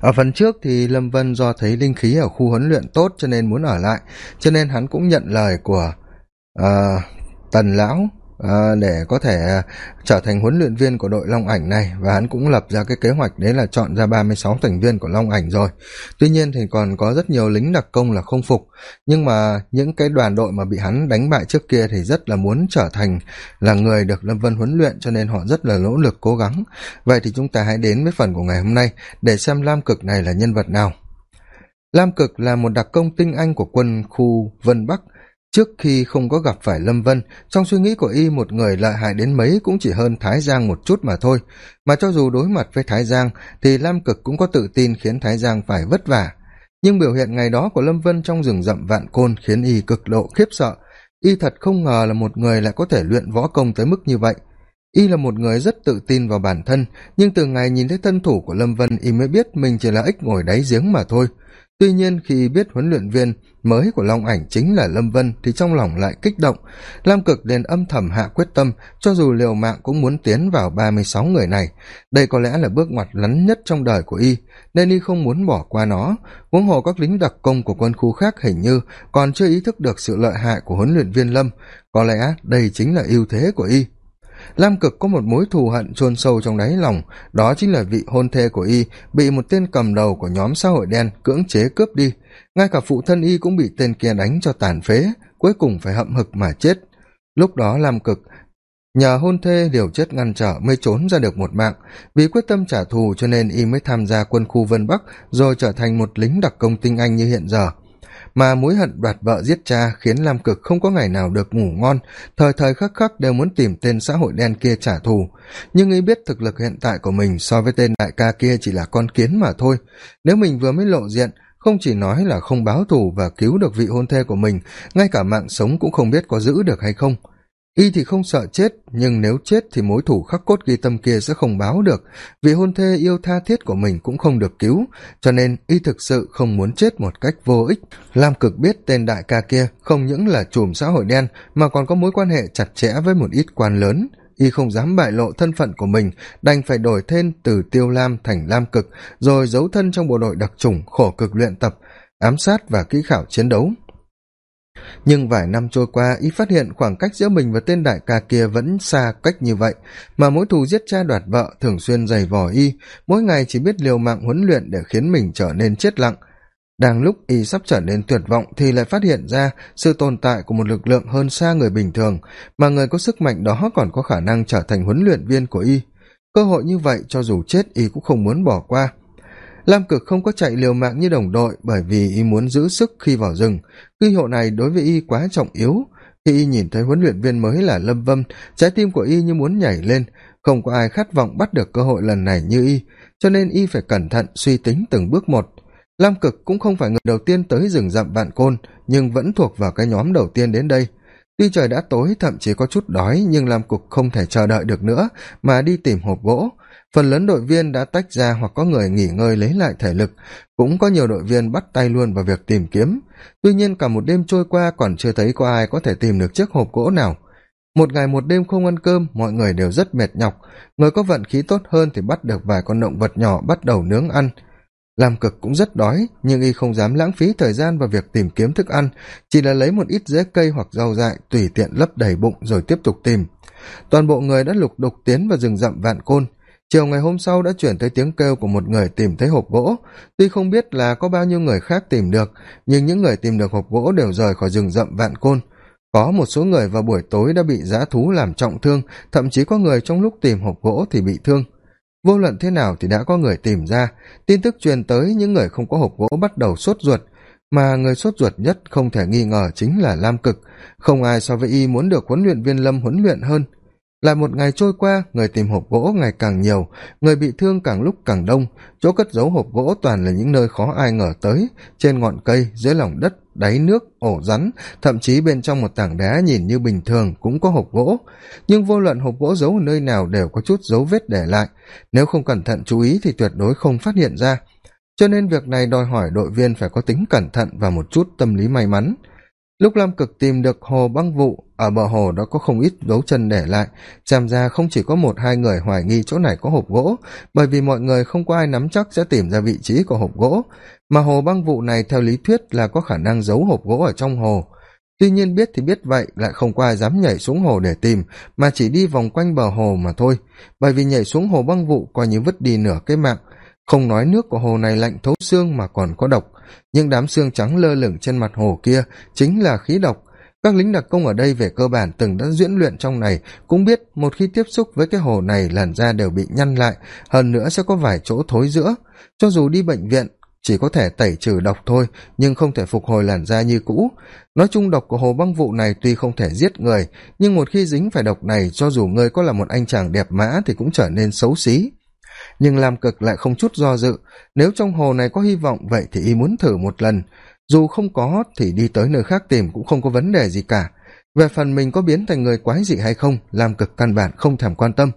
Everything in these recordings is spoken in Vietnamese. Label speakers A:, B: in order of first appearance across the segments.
A: ở phần trước thì lâm vân do thấy linh khí ở khu huấn luyện tốt cho nên muốn ở lại cho nên hắn cũng nhận lời của uh, tần lão. À, để có thể à, trở thành huấn luyện viên của đội long ảnh này và hắn cũng lập ra cái kế hoạch đấy là chọn ra ba mươi sáu thành viên của long ảnh rồi. Tuy nhiên thì còn có rất nhiều lính đặc công là không phục nhưng mà những cái đoàn đội mà bị hắn đánh bại trước kia thì rất là muốn trở thành là người được lâm vân huấn luyện cho nên họ rất là nỗ lực cố gắng. Vậy thì chúng ta hãy đến với phần của ngày hôm nay để xem lam cực này là nhân vật nào. Lam cực là một đặc công tinh anh của quân khu vân bắc trước khi không có gặp phải lâm vân, trong suy nghĩ của y một người lợi hại đến mấy cũng chỉ hơn thái giang một chút mà thôi. Mà cho dù đối mặt với thái giang, thì lam cực cũng có tự tin khiến thái giang phải vất vả. Nhưng biểu hiện ngày đó của lâm vân trong rừng rậm vạn côn khiến y cực độ khiếp sợ. Y thật không ngờ là một người lại có thể luyện võ công tới mức như vậy. Y là một người rất tự tin vào bản thân, nhưng từ ngày nhìn thấy thân thủ của lâm vân y mới biết mình chỉ là ích ngồi đáy giếng mà thôi tuy nhiên khi biết huấn luyện viên mới của long ảnh chính là lâm vân thì trong lòng lại kích động. Lam cực liền âm thầm hạ quyết tâm, cho dù liều mạng cũng muốn tiến vào ba mươi sáu người này. Đây có lẽ là bước ngoặt lắn nhất trong đời của y, nên y không muốn bỏ qua nó. Huống hồ các lính đặc công của quân khu khác hình như còn chưa ý thức được sự lợi hại của huấn luyện viên lâm. Có lẽ đây chính là ưu thế của y lam cực có một mối thù hận chôn sâu trong đáy lòng. Đó chính là vị hôn thê của y, bị một tên cầm đầu của nhóm xã hội đen cưỡng chế cướp đi. Ngay cả phụ thân y cũng bị tên kia đánh cho tàn phế, cuối cùng phải hậm hực mà chết. Lúc đó lam cực nhờ hôn thê liều chết ngăn trở mới trốn ra được một mạng. Vì quyết tâm trả thù cho nên y mới tham gia quân khu vân bắc, rồi trở thành một lính đặc công tinh anh như hiện giờ mà mối hận đoạt vợ giết cha khiến lam cực không có ngày nào được ngủ ngon. Thời thời khắc khắc đều muốn tìm tên xã hội đen kia trả thù. Nhưng y biết thực lực hiện tại của mình so với tên đại ca kia chỉ là con kiến mà thôi. Nếu mình vừa mới lộ diện, không chỉ nói là không báo thù và cứu được vị hôn thê của mình, ngay cả mạng sống cũng không biết có giữ được hay không y thì không sợ chết, nhưng nếu chết thì mối thủ khắc cốt ghi tâm kia sẽ không báo được, vì hôn thê yêu tha thiết của mình cũng không được cứu, cho nên y thực sự không muốn chết một cách vô ích. Lam cực biết tên đại ca kia không những là chùm xã hội đen, mà còn có mối quan hệ chặt chẽ với một ít quan lớn. Y không dám bại lộ thân phận của mình, đành phải đổi tên từ tiêu lam thành lam cực, rồi giấu thân trong bộ đội đặc trùng khổ cực luyện tập, ám sát và kỹ khảo chiến đấu nhưng vài năm trôi qua, y phát hiện khoảng cách giữa mình và tên đại ca kia vẫn xa cách như vậy, mà mối thù giết cha đoạt vợ thường xuyên giày vò y. Mỗi ngày chỉ biết liều mạng huấn luyện để khiến mình trở nên chết lặng. Đang lúc y sắp trở nên tuyệt vọng thì lại phát hiện ra sự tồn tại của một lực lượng hơn xa người bình thường, mà người có sức mạnh đó còn có khả năng trở thành huấn luyện viên của y. Cơ hội như vậy cho dù chết, y cũng không muốn bỏ qua lam cực không có chạy liều mạng như đồng đội bởi vì y muốn giữ sức khi vào rừng. Quy hiệu này đối với y quá trọng yếu, khi y nhìn thấy huấn luyện viên mới là lâm vâm trái tim của y như muốn nhảy lên. Không có ai khát vọng bắt được cơ hội lần này như y, cho nên y phải cẩn thận suy tính từng bước một. Lam cực cũng không phải người đầu tiên tới rừng rậm vạn côn, nhưng vẫn thuộc vào cái nhóm đầu tiên đến đây. Tuy trời đã tối, thậm chí có chút đói, nhưng lam cục không thể chờ đợi được nữa, mà đi tìm hộp gỗ phần lớn đội viên đã tách ra hoặc có người nghỉ ngơi lấy lại thể lực. Cũng có nhiều đội viên bắt tay luôn vào việc tìm kiếm. Tuy nhiên, cả một đêm trôi qua còn chưa thấy có ai có thể tìm được chiếc hộp gỗ nào. Một ngày một đêm không ăn cơm, mọi người đều rất mệt nhọc. Người có vận khí tốt hơn thì bắt được vài con động vật nhỏ bắt đầu nướng ăn. Làm cực cũng rất đói, nhưng y không dám lãng phí thời gian vào việc tìm kiếm thức ăn. Chỉ là lấy một ít rễ cây hoặc rau dại tùy tiện lấp đầy bụng rồi tiếp tục tìm. Toàn bộ người đã lục đục tiến vào rừng rậm vạn côn chiều ngày hôm sau đã chuyển tới tiếng kêu của một người tìm thấy hộp gỗ. Tuy không biết là có bao nhiêu người khác tìm được, nhưng những người tìm được hộp gỗ đều rời khỏi rừng rậm vạn côn. Có một số người vào buổi tối đã bị dã thú làm trọng thương, thậm chí có người trong lúc tìm hộp gỗ thì bị thương. Vô luận thế nào thì đã có người tìm ra. Tin tức truyền tới, những người không có hộp gỗ bắt đầu sốt ruột. Mà người sốt ruột nhất không thể nghi ngờ chính là lam cực. Không ai so với y muốn được huấn luyện viên lâm huấn luyện hơn lại một ngày trôi qua, người tìm hộp gỗ ngày càng nhiều, người bị thương càng lúc càng đông. Chỗ cất giấu hộp gỗ toàn là những nơi khó ai ngờ tới. Trên ngọn cây, dưới lòng đất, đáy nước, ổ rắn, thậm chí bên trong một tảng đá nhìn như bình thường cũng có hộp gỗ. Nhưng vô luận hộp gỗ giấu ở nơi nào đều có chút dấu vết để lại. Nếu không cẩn thận chú ý thì tuyệt đối không phát hiện ra. Cho nên việc này đòi hỏi đội viên phải có tính cẩn thận và một chút tâm lý may mắn lúc lam cực tìm được hồ băng vụ ở bờ hồ đó có không ít dấu chân để lại. Xem ra không chỉ có một hai người hoài nghi chỗ này có hộp gỗ, bởi vì mọi người không có ai nắm chắc sẽ tìm ra vị trí của hộp gỗ. Mà hồ băng vụ này theo lý thuyết là có khả năng giấu hộp gỗ ở trong hồ. Tuy nhiên biết thì biết vậy, lại không qua dám nhảy xuống hồ để tìm, mà chỉ đi vòng quanh bờ hồ mà thôi. Bởi vì nhảy xuống hồ băng vụ coi như vứt đi nửa cái mạng. Không nói nước của hồ này lạnh thấu xương mà còn có độc nhưng đám xương trắng lơ lửng trên mặt hồ kia chính là khí độc. Các lính đặc công ở đây về cơ bản từng đã diễn luyện trong này, cũng biết một khi tiếp xúc với cái hồ này làn da đều bị nhăn lại, hơn nữa sẽ có vài chỗ thối giữa. Cho dù đi bệnh viện, chỉ có thể tẩy trừ độc thôi, nhưng không thể phục hồi làn da như cũ. Nói chung độc của hồ băng vụ này tuy không thể giết người, nhưng một khi dính phải độc này, cho dù ngươi có là một anh chàng đẹp mã thì cũng trở nên xấu xí nhưng lam cực lại không chút do dự. Nếu trong hồ này có hy vọng, vậy thì y muốn thử một lần. Dù không có, thì đi tới nơi khác tìm cũng không có vấn đề gì cả. Về phần mình có biến thành người quái dị hay không, lam cực căn bản không thèm quan tâm.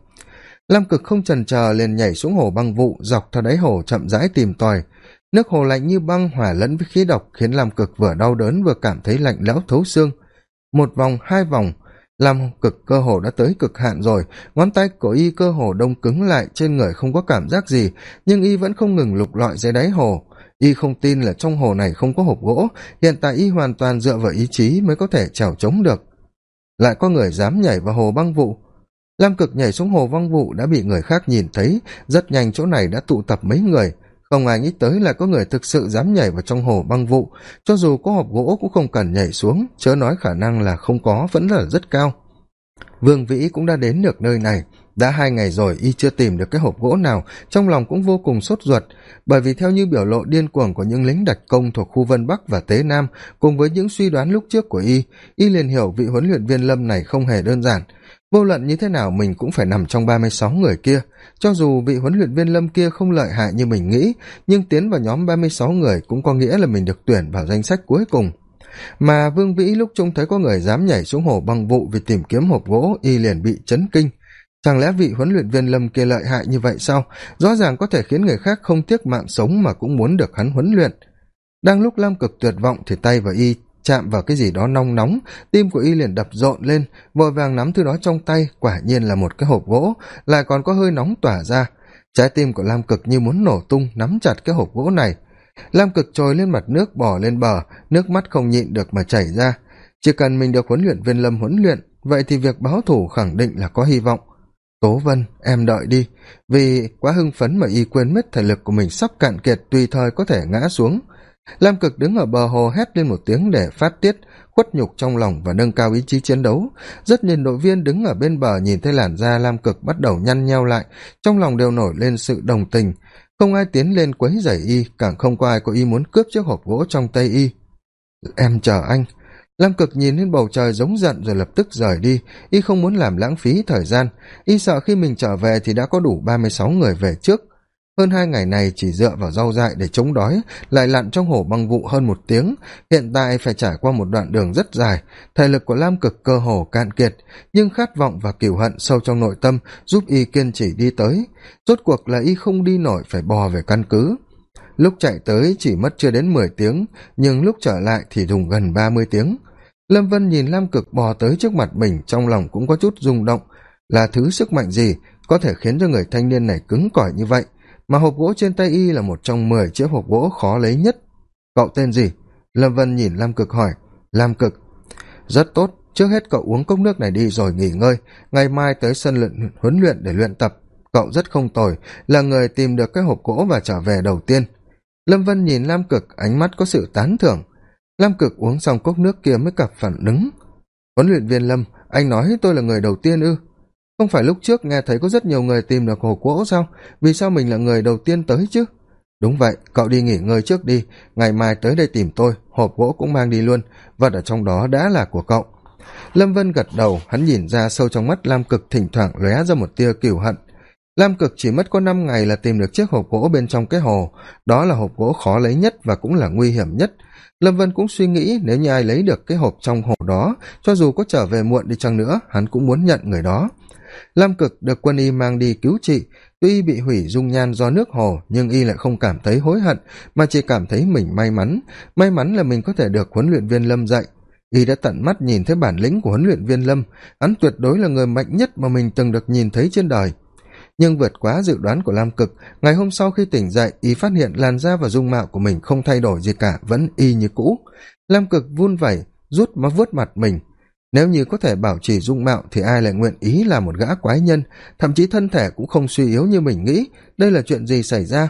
A: Lam cực không trần chờ liền nhảy xuống hồ băng vụ, dọc theo đáy hồ chậm rãi tìm tòi. Nước hồ lạnh như băng hỏa lẫn với khí độc khiến lam cực vừa đau đớn vừa cảm thấy lạnh lẽo thấu xương. Một vòng, hai vòng lam cực cơ hồ đã tới cực hạn rồi. Ngón tay của y cơ hồ đông cứng lại trên người không có cảm giác gì, nhưng y vẫn không ngừng lục lọi dưới đáy hồ. Y không tin là trong hồ này không có hộp gỗ. Hiện tại y hoàn toàn dựa vào ý chí mới có thể trèo trống được. Lại có người dám nhảy vào hồ băng vụ. Lam cực nhảy xuống hồ băng vụ đã bị người khác nhìn thấy. Rất nhanh chỗ này đã tụ tập mấy người không ai nghĩ tới là có người thực sự dám nhảy vào trong hồ băng vụ. Cho dù có hộp gỗ cũng không cần nhảy xuống, chớ nói khả năng là không có, vẫn là rất cao. Vương vĩ cũng đã đến được nơi này. Đã hai ngày rồi, y chưa tìm được cái hộp gỗ nào. Trong lòng cũng vô cùng sốt ruột, bởi vì theo như biểu lộ điên cuồng của những lính đặc công thuộc khu vân bắc và tế nam, cùng với những suy đoán lúc trước của y y liền hiểu vị huấn luyện viên lâm này không hề đơn giản vô luận như thế nào mình cũng phải nằm trong ba mươi sáu người kia. Cho dù vị huấn luyện viên lâm kia không lợi hại như mình nghĩ, nhưng tiến vào nhóm ba mươi sáu người cũng có nghĩa là mình được tuyển vào danh sách cuối cùng. Mà vương vĩ lúc trông thấy có người dám nhảy xuống hồ băng vụ vì tìm kiếm hộp gỗ, y liền bị chấn kinh. Chẳng lẽ vị huấn luyện viên lâm kia lợi hại như vậy sao? Rõ ràng có thể khiến người khác không tiếc mạng sống mà cũng muốn được hắn huấn luyện. Đang lúc lam cực tuyệt vọng thì tay và y chạm vào cái gì đó nong nóng, tim của y liền đập rộn lên, vội vàng nắm thứ đó trong tay, quả nhiên là một cái hộp gỗ, lại còn có hơi nóng tỏa ra. Trái tim của lam cực như muốn nổ tung, nắm chặt cái hộp gỗ này. Lam cực trồi lên mặt nước bỏ lên bờ, nước mắt không nhịn được mà chảy ra. Chỉ cần mình được huấn luyện viên lâm huấn luyện, vậy thì việc báo thủ khẳng định là có hy vọng. Tố vân, em đợi đi. Vì quá hưng phấn mà y quên mất thể lực của mình sắp cạn kiệt tùy thời có thể ngã xuống lam cực đứng ở bờ hồ hét lên một tiếng để phát tiết, khuất nhục trong lòng và nâng cao ý chí chiến đấu. Rất nhìn đội viên đứng ở bên bờ nhìn thấy làn da lam cực bắt đầu nhăn nheo lại, trong lòng đều nổi lên sự đồng tình. Không ai tiến lên quấy rầy y, càng không có ai có ý muốn cướp chiếc hộp gỗ trong tay y. Em chờ anh. Lam cực nhìn lên bầu trời giống giận rồi lập tức rời đi. Y không muốn làm lãng phí thời gian. Y sợ khi mình trở về thì đã có đủ ba mươi sáu người về trước hơn hai ngày này chỉ dựa vào rau dại để chống đói, lại lặn trong hồ băng vụ hơn một tiếng. Hiện tại phải trải qua một đoạn đường rất dài. Thể lực của lam cực cơ hồ cạn kiệt, nhưng khát vọng và cửu hận sâu trong nội tâm giúp y kiên trì đi tới. Rốt cuộc là y không đi nổi, phải bò về căn cứ. Lúc chạy tới chỉ mất chưa đến mười tiếng, nhưng lúc trở lại thì dùng gần ba mươi tiếng. Lâm vân nhìn lam cực bò tới trước mặt mình, trong lòng cũng có chút rung động. Là thứ sức mạnh gì có thể khiến cho người thanh niên này cứng cỏi như vậy? Mà hộp gỗ trên tay y là một trong mười chiếc hộp gỗ khó lấy nhất. Cậu tên gì? Lâm vân nhìn lam cực hỏi. Lam cực. Rất tốt, trước hết cậu uống cốc nước này đi rồi nghỉ ngơi. Ngày mai tới sân luyện, huấn luyện để luyện tập. Cậu rất không tồi, là người tìm được cái hộp gỗ và trở về đầu tiên. Lâm vân nhìn lam cực, ánh mắt có sự tán thưởng. Lam cực uống xong cốc nước kia mới cặp phản ứng. Huấn luyện viên lâm, anh nói tôi là người đầu tiên ư? Không phải lúc trước nghe thấy có rất nhiều người tìm được hộp gỗ sao? Vì sao mình là người đầu tiên tới chứ? Đúng vậy, cậu đi nghỉ ngơi trước đi. Ngày mai tới đây tìm tôi, hộp gỗ cũng mang đi luôn. Vật ở trong đó đã là của cậu. Lâm vân gật đầu, hắn nhìn ra sâu trong mắt lam cực thỉnh thoảng lóe ra một tia cửu hận. Lam cực chỉ mất có năm ngày là tìm được chiếc hộp gỗ bên trong cái hồ. Đó là hộp gỗ khó lấy nhất và cũng là nguy hiểm nhất. Lâm vân cũng suy nghĩ, nếu như ai lấy được cái hộp trong hồ đó, cho dù có trở về muộn đi chăng nữa, hắn cũng muốn nhận người đó lam cực được quân y mang đi cứu trị. Tuy bị hủy dung nhan do nước hồ, nhưng y lại không cảm thấy hối hận, mà chỉ cảm thấy mình may mắn. May mắn là mình có thể được huấn luyện viên lâm dạy. Y đã tận mắt nhìn thấy bản lĩnh của huấn luyện viên lâm. Hắn tuyệt đối là người mạnh nhất mà mình từng được nhìn thấy trên đời. Nhưng vượt quá dự đoán của lam cực, ngày hôm sau khi tỉnh dậy, y phát hiện làn da và dung mạo của mình không thay đổi gì cả, vẫn y như cũ. Lam cực vun vẩy, rút mà vớt mặt mình nếu như có thể bảo trì dung mạo thì ai lại nguyện ý là một gã quái nhân? Thậm chí thân thể cũng không suy yếu như mình nghĩ. Đây là chuyện gì xảy ra?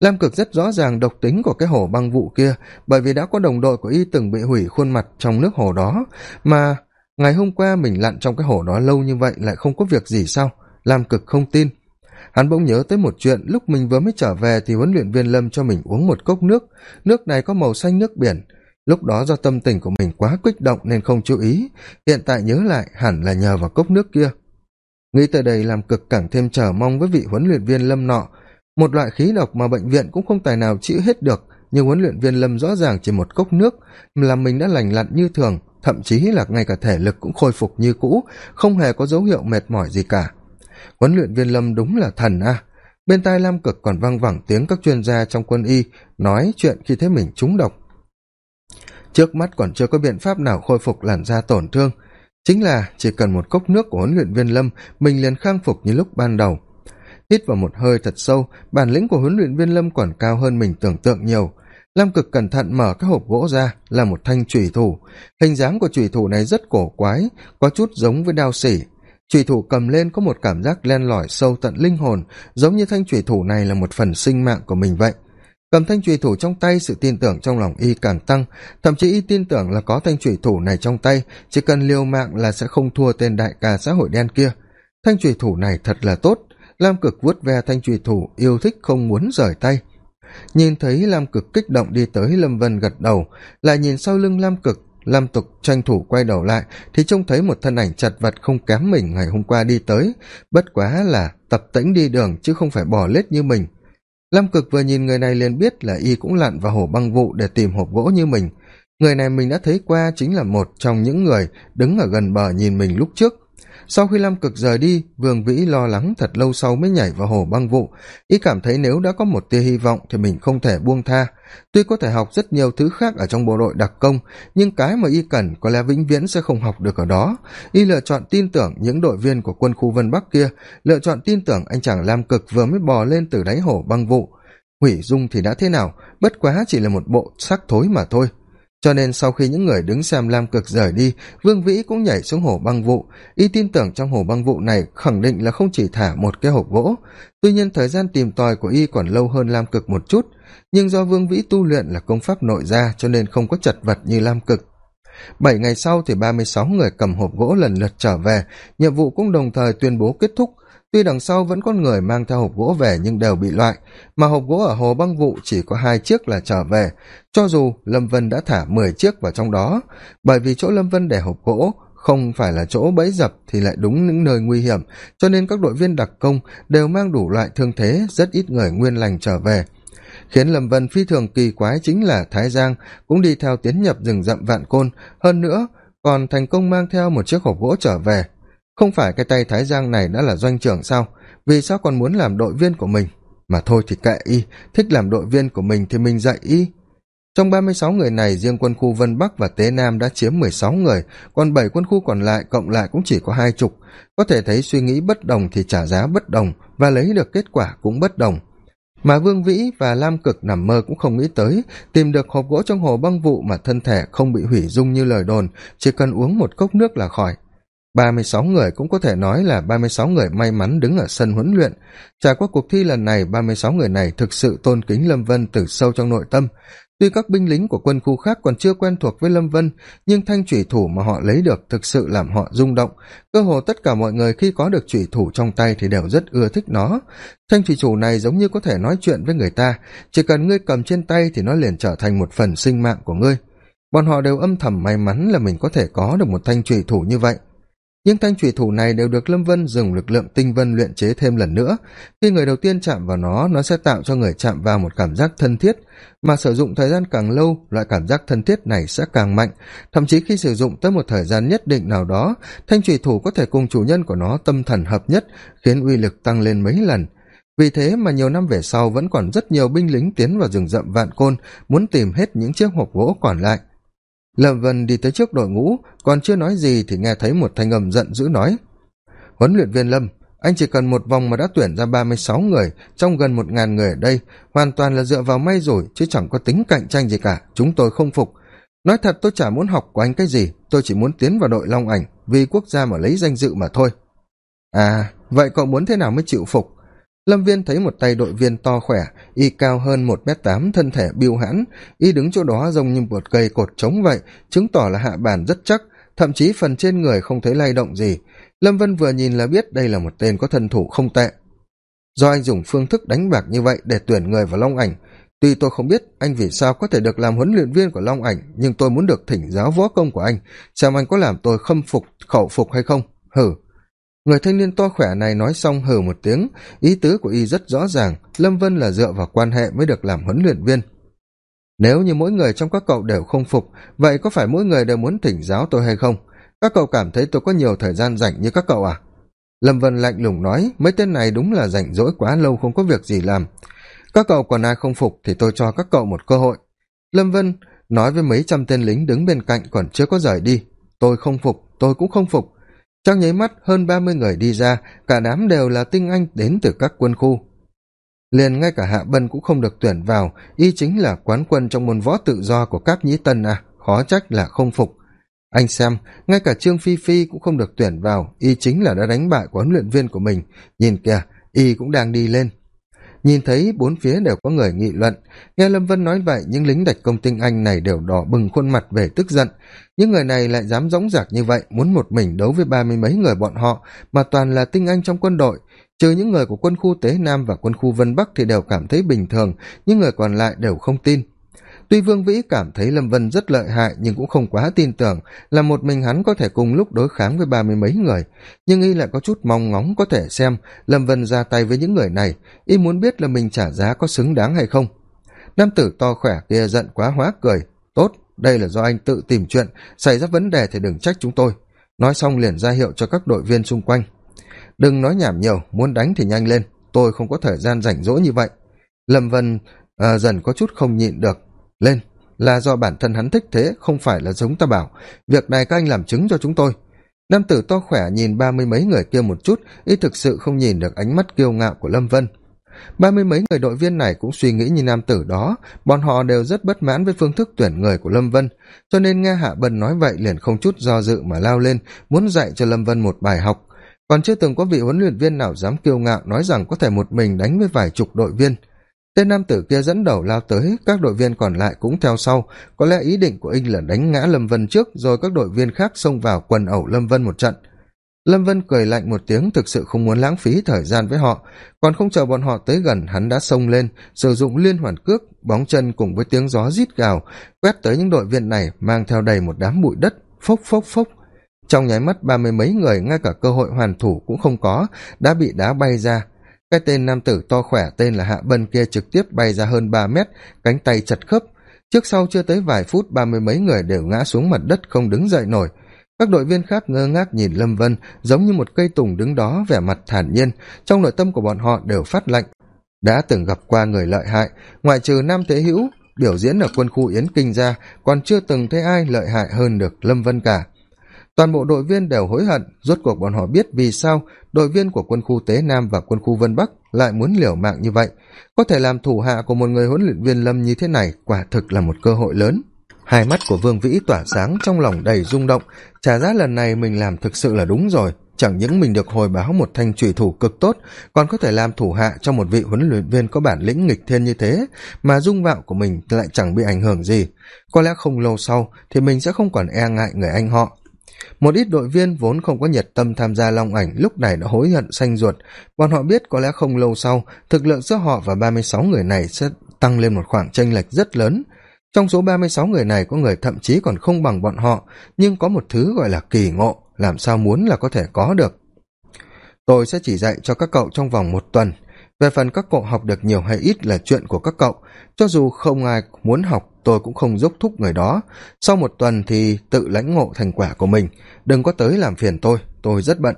A: Lam cực rất rõ ràng độc tính của cái hồ băng vụ kia, bởi vì đã có đồng đội của y từng bị hủy khuôn mặt trong nước hồ đó. Mà ngày hôm qua mình lặn trong cái hồ đó lâu như vậy lại không có việc gì sao? Lam cực không tin. Hắn bỗng nhớ tới một chuyện, lúc mình vừa mới trở về thì huấn luyện viên lâm cho mình uống một cốc nước. Nước này có màu xanh nước biển lúc đó do tâm tình của mình quá kích động nên không chú ý, hiện tại nhớ lại hẳn là nhờ vào cốc nước kia. Nghĩ tới đây làm cực càng thêm chờ mong với vị huấn luyện viên lâm nọ, một loại khí độc mà bệnh viện cũng không tài nào chịu hết được, nhưng huấn luyện viên lâm rõ ràng chỉ một cốc nước làm mình đã lành lặn như thường, thậm chí là ngay cả thể lực cũng khôi phục như cũ, không hề có dấu hiệu mệt mỏi gì cả. Huấn luyện viên lâm đúng là thần a. Bên tai lam cực còn văng vẳng tiếng các chuyên gia trong quân y, nói chuyện khi thấy mình trúng độc trước mắt còn chưa có biện pháp nào khôi phục làn da tổn thương. Chính là chỉ cần một cốc nước của huấn luyện viên lâm, mình liền khang phục như lúc ban đầu. Hít vào một hơi thật sâu, bản lĩnh của huấn luyện viên lâm còn cao hơn mình tưởng tượng nhiều. Lam cực cẩn thận mở cái hộp gỗ ra, là một thanh trùy thủ. Hình dáng của trùy thủ này rất cổ quái, có chút giống với đao xỉ trùy thủ cầm lên có một cảm giác len lỏi sâu tận linh hồn, giống như thanh trùy thủ này là một phần sinh mạng của mình vậy cầm thanh trùy thủ trong tay, sự tin tưởng trong lòng y càng tăng. Thậm chí y tin tưởng là có thanh trùy thủ này trong tay, chỉ cần liều mạng là sẽ không thua tên đại ca xã hội đen kia. Thanh trùy thủ này thật là tốt. Lam cực vuốt ve thanh trùy thủ, yêu thích không muốn rời tay. Nhìn thấy lam cực kích động đi tới, lâm vân gật đầu, lại nhìn sau lưng lam cực. Lam tục tranh thủ quay đầu lại, thì trông thấy một thân ảnh chặt vật không kém mình ngày hôm qua đi tới. Bất quá là tập tễnh đi đường, chứ không phải bỏ lết như mình lam cực vừa nhìn người này liền biết là y cũng lặn vào hồ băng vụ để tìm hộp gỗ như mình. Người này mình đã thấy qua chính là một trong những người đứng ở gần bờ nhìn mình lúc trước sau khi lam cực rời đi, vương vĩ lo lắng thật lâu sau mới nhảy vào hồ băng vụ. Y cảm thấy nếu đã có một tia hy vọng thì mình không thể buông tha. Tuy có thể học rất nhiều thứ khác ở trong bộ đội đặc công, nhưng cái mà y cần có lẽ vĩnh viễn sẽ không học được ở đó. Y lựa chọn tin tưởng những đội viên của quân khu vân bắc kia, lựa chọn tin tưởng anh chàng lam cực vừa mới bò lên từ đáy hồ băng vụ. Hủy dung thì đã thế nào, bất quá chỉ là một bộ sắc thối mà thôi cho nên sau khi những người đứng xem lam cực rời đi, vương vĩ cũng nhảy xuống hồ băng vụ. Y tin tưởng trong hồ băng vụ này khẳng định là không chỉ thả một cái hộp gỗ. Tuy nhiên thời gian tìm tòi của y còn lâu hơn lam cực một chút, nhưng do vương vĩ tu luyện là công pháp nội gia cho nên không có chật vật như lam cực. Bảy ngày sau thì ba mươi sáu người cầm hộp gỗ lần lượt trở về. Nhiệm vụ cũng đồng thời tuyên bố kết thúc tuy đằng sau vẫn có người mang theo hộp gỗ về nhưng đều bị loại, mà hộp gỗ ở hồ băng vụ chỉ có hai chiếc là trở về. Cho dù lâm vân đã thả mười chiếc vào trong đó, bởi vì chỗ lâm vân để hộp gỗ không phải là chỗ bẫy dập thì lại đúng những nơi nguy hiểm, cho nên các đội viên đặc công đều mang đủ loại thương thế, rất ít người nguyên lành trở về. Khiến lâm vân phi thường kỳ quái chính là thái giang cũng đi theo tiến nhập rừng rậm vạn côn. Hơn nữa, còn thành công mang theo một chiếc hộp gỗ trở về không phải cái tay thái giang này đã là doanh trưởng sao? Vì sao còn muốn làm đội viên của mình? Mà thôi thì kệ y, thích làm đội viên của mình thì mình dạy y. Trong ba mươi sáu người này, riêng quân khu vân bắc và tế nam đã chiếm mười sáu người, còn bảy quân khu còn lại cộng lại cũng chỉ có hai chục. Có thể thấy suy nghĩ bất đồng thì trả giá bất đồng, và lấy được kết quả cũng bất đồng. Mà vương vĩ và lam cực nằm mơ cũng không nghĩ tới, tìm được hộp gỗ trong hồ băng vụ mà thân thể không bị hủy dung như lời đồn, chỉ cần uống một cốc nước là khỏi ba mươi sáu người cũng có thể nói là ba mươi sáu người may mắn đứng ở sân huấn luyện. Trải qua cuộc thi lần này, ba mươi sáu người này thực sự tôn kính lâm vân từ sâu trong nội tâm. Tuy các binh lính của quân khu khác còn chưa quen thuộc với lâm vân, nhưng thanh thủy thủ mà họ lấy được thực sự làm họ rung động. Cơ hồ tất cả mọi người khi có được thủy thủ trong tay thì đều rất ưa thích nó. Thanh thủy thủ này giống như có thể nói chuyện với người ta. Chỉ cần ngươi cầm trên tay thì nó liền trở thành một phần sinh mạng của ngươi. Bọn họ đều âm thầm may mắn là mình có thể có được một thanh thủy thủ như vậy. Những thanh thủy thủ này đều được lâm vân dùng lực lượng tinh vân luyện chế thêm lần nữa. Khi người đầu tiên chạm vào nó nó sẽ tạo cho người chạm vào một cảm giác thân thiết. Mà sử dụng thời gian càng lâu, loại cảm giác thân thiết này sẽ càng mạnh. Thậm chí khi sử dụng tới một thời gian nhất định nào đó, thanh thủy thủ có thể cùng chủ nhân của nó tâm thần hợp nhất, khiến uy lực tăng lên mấy lần. Vì thế mà nhiều năm về sau vẫn còn rất nhiều binh lính tiến vào rừng rậm vạn côn, muốn tìm hết những chiếc hộp gỗ còn lại lâm vân đi tới trước đội ngũ, còn chưa nói gì thì nghe thấy một thanh âm giận dữ nói. Huấn luyện viên lâm, anh chỉ cần một vòng mà đã tuyển ra ba mươi sáu người, trong gần một ngàn người ở đây, hoàn toàn là dựa vào may rủi, chứ chẳng có tính cạnh tranh gì cả, chúng tôi không phục. Nói thật tôi chả muốn học của anh cái gì, tôi chỉ muốn tiến vào đội long ảnh, vì quốc gia mà lấy danh dự mà thôi. À vậy cậu muốn thế nào mới chịu phục? Lâm viên thấy một tay đội viên to khỏe, y cao hơn một m tám, thân thể biêu hãn. Y đứng chỗ đó giống như một cây cột trống vậy, chứng tỏ là hạ bàn rất chắc, thậm chí phần trên người không thấy lay động gì. Lâm vân vừa nhìn là biết đây là một tên có thân thủ không tệ. Do anh dùng phương thức đánh bạc như vậy để tuyển người vào long ảnh, tuy tôi không biết anh vì sao có thể được làm huấn luyện viên của long ảnh, nhưng tôi muốn được thỉnh giáo võ công của anh, xem anh có làm tôi khâm phục, khẩu phục hay không. Hử người thanh niên to khỏe này nói xong hừ một tiếng. Ý tứ của y rất rõ ràng. Lâm vân là dựa vào quan hệ mới được làm huấn luyện viên. Nếu như mỗi người trong các cậu đều không phục, vậy có phải mỗi người đều muốn thỉnh giáo tôi hay không? Các cậu cảm thấy tôi có nhiều thời gian rảnh như các cậu à? Lâm vân lạnh lùng nói, mấy tên này đúng là rảnh rỗi quá, lâu không có việc gì làm. Các cậu còn ai không phục thì tôi cho các cậu một cơ hội. Lâm vân nói với mấy trăm tên lính đứng bên cạnh còn chưa có rời đi. Tôi không phục, tôi cũng không phục trong nháy mắt, hơn ba mươi người đi ra, cả đám đều là tinh anh đến từ các quân khu. Liền ngay cả hạ bân cũng không được tuyển vào y chính là quán quân trong môn võ tự do của các nhĩ tân à khó trách là không phục. Anh xem, ngay cả trương phi phi cũng không được tuyển vào y chính là đã đánh bại của huấn luyện viên của mình. Nhìn kìa, y cũng đang đi lên nhìn thấy bốn phía đều có người nghị luận, nghe lâm vân nói vậy, những lính đạch công tinh anh này đều đỏ bừng khuôn mặt về tức giận. Những người này lại dám dõng dạc như vậy, muốn một mình đấu với ba mươi mấy người bọn họ, mà toàn là tinh anh trong quân đội. Trừ những người của quân khu tế nam và quân khu vân bắc thì đều cảm thấy bình thường, những người còn lại đều không tin tuy vương vĩ cảm thấy lâm vân rất lợi hại nhưng cũng không quá tin tưởng là một mình hắn có thể cùng lúc đối kháng với ba mươi mấy người. Nhưng y lại có chút mong ngóng có thể xem lâm vân ra tay với những người này. Y muốn biết là mình trả giá có xứng đáng hay không. Nam tử to khỏe kia giận quá hóa cười. Tốt đây là do anh tự tìm chuyện xảy ra vấn đề thì đừng trách chúng tôi. Nói xong liền ra hiệu cho các đội viên xung quanh. Đừng nói nhảm nhiều muốn đánh thì nhanh lên. Tôi không có thời gian rảnh rỗi như vậy. Lâm vân à, dần có chút không nhịn được lên, là do bản thân hắn thích thế, không phải là giống ta bảo. Việc này các anh làm chứng cho chúng tôi. Nam tử to khỏe nhìn ba mươi mấy người kia một chút y thực sự không nhìn được ánh mắt kiêu ngạo của lâm vân. Ba mươi mấy người đội viên này cũng suy nghĩ như nam tử đó. Bọn họ đều rất bất mãn với phương thức tuyển người của lâm vân, cho nên nghe hạ bần nói vậy liền không chút do dự mà lao lên, muốn dạy cho lâm vân một bài học. Còn chưa từng có vị huấn luyện viên nào dám kiêu ngạo nói rằng có thể một mình đánh với vài chục đội viên tên nam tử kia dẫn đầu lao tới, các đội viên còn lại cũng theo sau. Có lẽ ý định của anh là đánh ngã lâm vân trước, rồi các đội viên khác xông vào quần ẩu lâm vân một trận. Lâm vân cười lạnh một tiếng, thực sự không muốn lãng phí thời gian với họ. Còn không chờ bọn họ tới gần, hắn đã xông lên, sử dụng liên hoàn cước, bóng chân cùng với tiếng gió rít gào, quét tới những đội viên này, mang theo đầy một đám bụi đất, phốc phốc phốc. Trong nháy mắt, ba mươi mấy người, ngay cả cơ hội hoàn thủ cũng không có, đã bị đá bay ra cái tên nam tử to khỏe tên là hạ bân kia trực tiếp bay ra hơn ba mét, cánh tay chật khớp. Trước sau chưa tới vài phút, ba mươi mấy người đều ngã xuống mặt đất không đứng dậy nổi. Các đội viên khác ngơ ngác nhìn lâm vân, giống như một cây tùng đứng đó, vẻ mặt thản nhiên. Trong nội tâm của bọn họ đều phát lạnh. Đã từng gặp qua người lợi hại, ngoại trừ nam thế hữu, biểu diễn ở quân khu yến kinh ra, còn chưa từng thấy ai lợi hại hơn được lâm vân cả. Toàn bộ đội viên đều hối hận, rốt cuộc bọn họ biết vì sao đội viên của quân khu tế nam và quân khu vân bắc lại muốn liều mạng như vậy. Có thể làm thủ hạ của một người huấn luyện viên lâm như thế này quả thực là một cơ hội lớn. Hai mắt của vương vĩ tỏa sáng, trong lòng đầy rung động. Trả giá lần này mình làm thực sự là đúng rồi, chẳng những mình được hồi báo một thanh trùy thủ cực tốt, còn có thể làm thủ hạ cho một vị huấn luyện viên có bản lĩnh nghịch thiên như thế, mà dung mạo của mình lại chẳng bị ảnh hưởng gì. Có lẽ không lâu sau thì mình sẽ không còn e ngại người anh họ một ít đội viên vốn không có nhiệt tâm tham gia long ảnh lúc này đã hối hận xanh ruột. Bọn họ biết có lẽ không lâu sau, thực lượng giữa họ và ba mươi sáu người này sẽ tăng lên một khoảng tranh lệch rất lớn. Trong số ba mươi sáu người này, có người thậm chí còn không bằng bọn họ, nhưng có một thứ gọi là kỳ ngộ, làm sao muốn là có thể có được. Tôi sẽ chỉ dạy cho các cậu trong vòng một tuần về phần các cậu học được nhiều hay ít là chuyện của các cậu. Cho dù không ai muốn học, tôi cũng không giúp thúc người đó. Sau một tuần thì tự lãnh ngộ thành quả của mình. Đừng có tới làm phiền tôi tôi rất bận.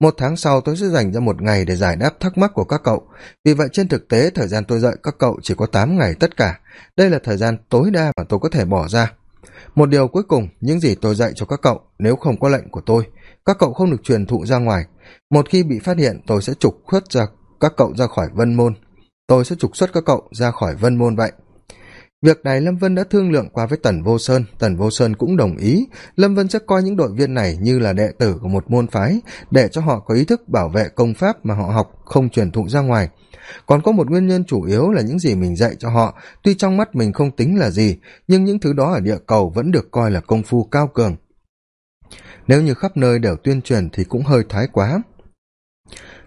A: Một tháng sau tôi sẽ dành ra một ngày để giải đáp thắc mắc của các cậu. Vì vậy trên thực tế, thời gian tôi dạy các cậu chỉ có tám ngày tất cả. Đây là thời gian tối đa mà tôi có thể bỏ ra. Một điều cuối cùng, những gì tôi dạy cho các cậu, nếu không có lệnh của tôi, các cậu không được truyền thụ ra ngoài. Một khi bị phát hiện, tôi sẽ trục khuất ra các cậu ra khỏi vân môn. Tôi sẽ trục xuất các cậu ra khỏi vân môn vậy. Việc này lâm vân đã thương lượng qua với tần vô sơn. Tần vô sơn cũng đồng ý. Lâm vân sẽ coi những đội viên này như là đệ tử của một môn phái, để cho họ có ý thức bảo vệ công pháp mà họ học, không truyền thụ ra ngoài. Còn có một nguyên nhân chủ yếu là những gì mình dạy cho họ. Tuy trong mắt mình không tính là gì, nhưng những thứ đó ở địa cầu vẫn được coi là công phu cao cường. Nếu như khắp nơi đều tuyên truyền thì cũng hơi thái quá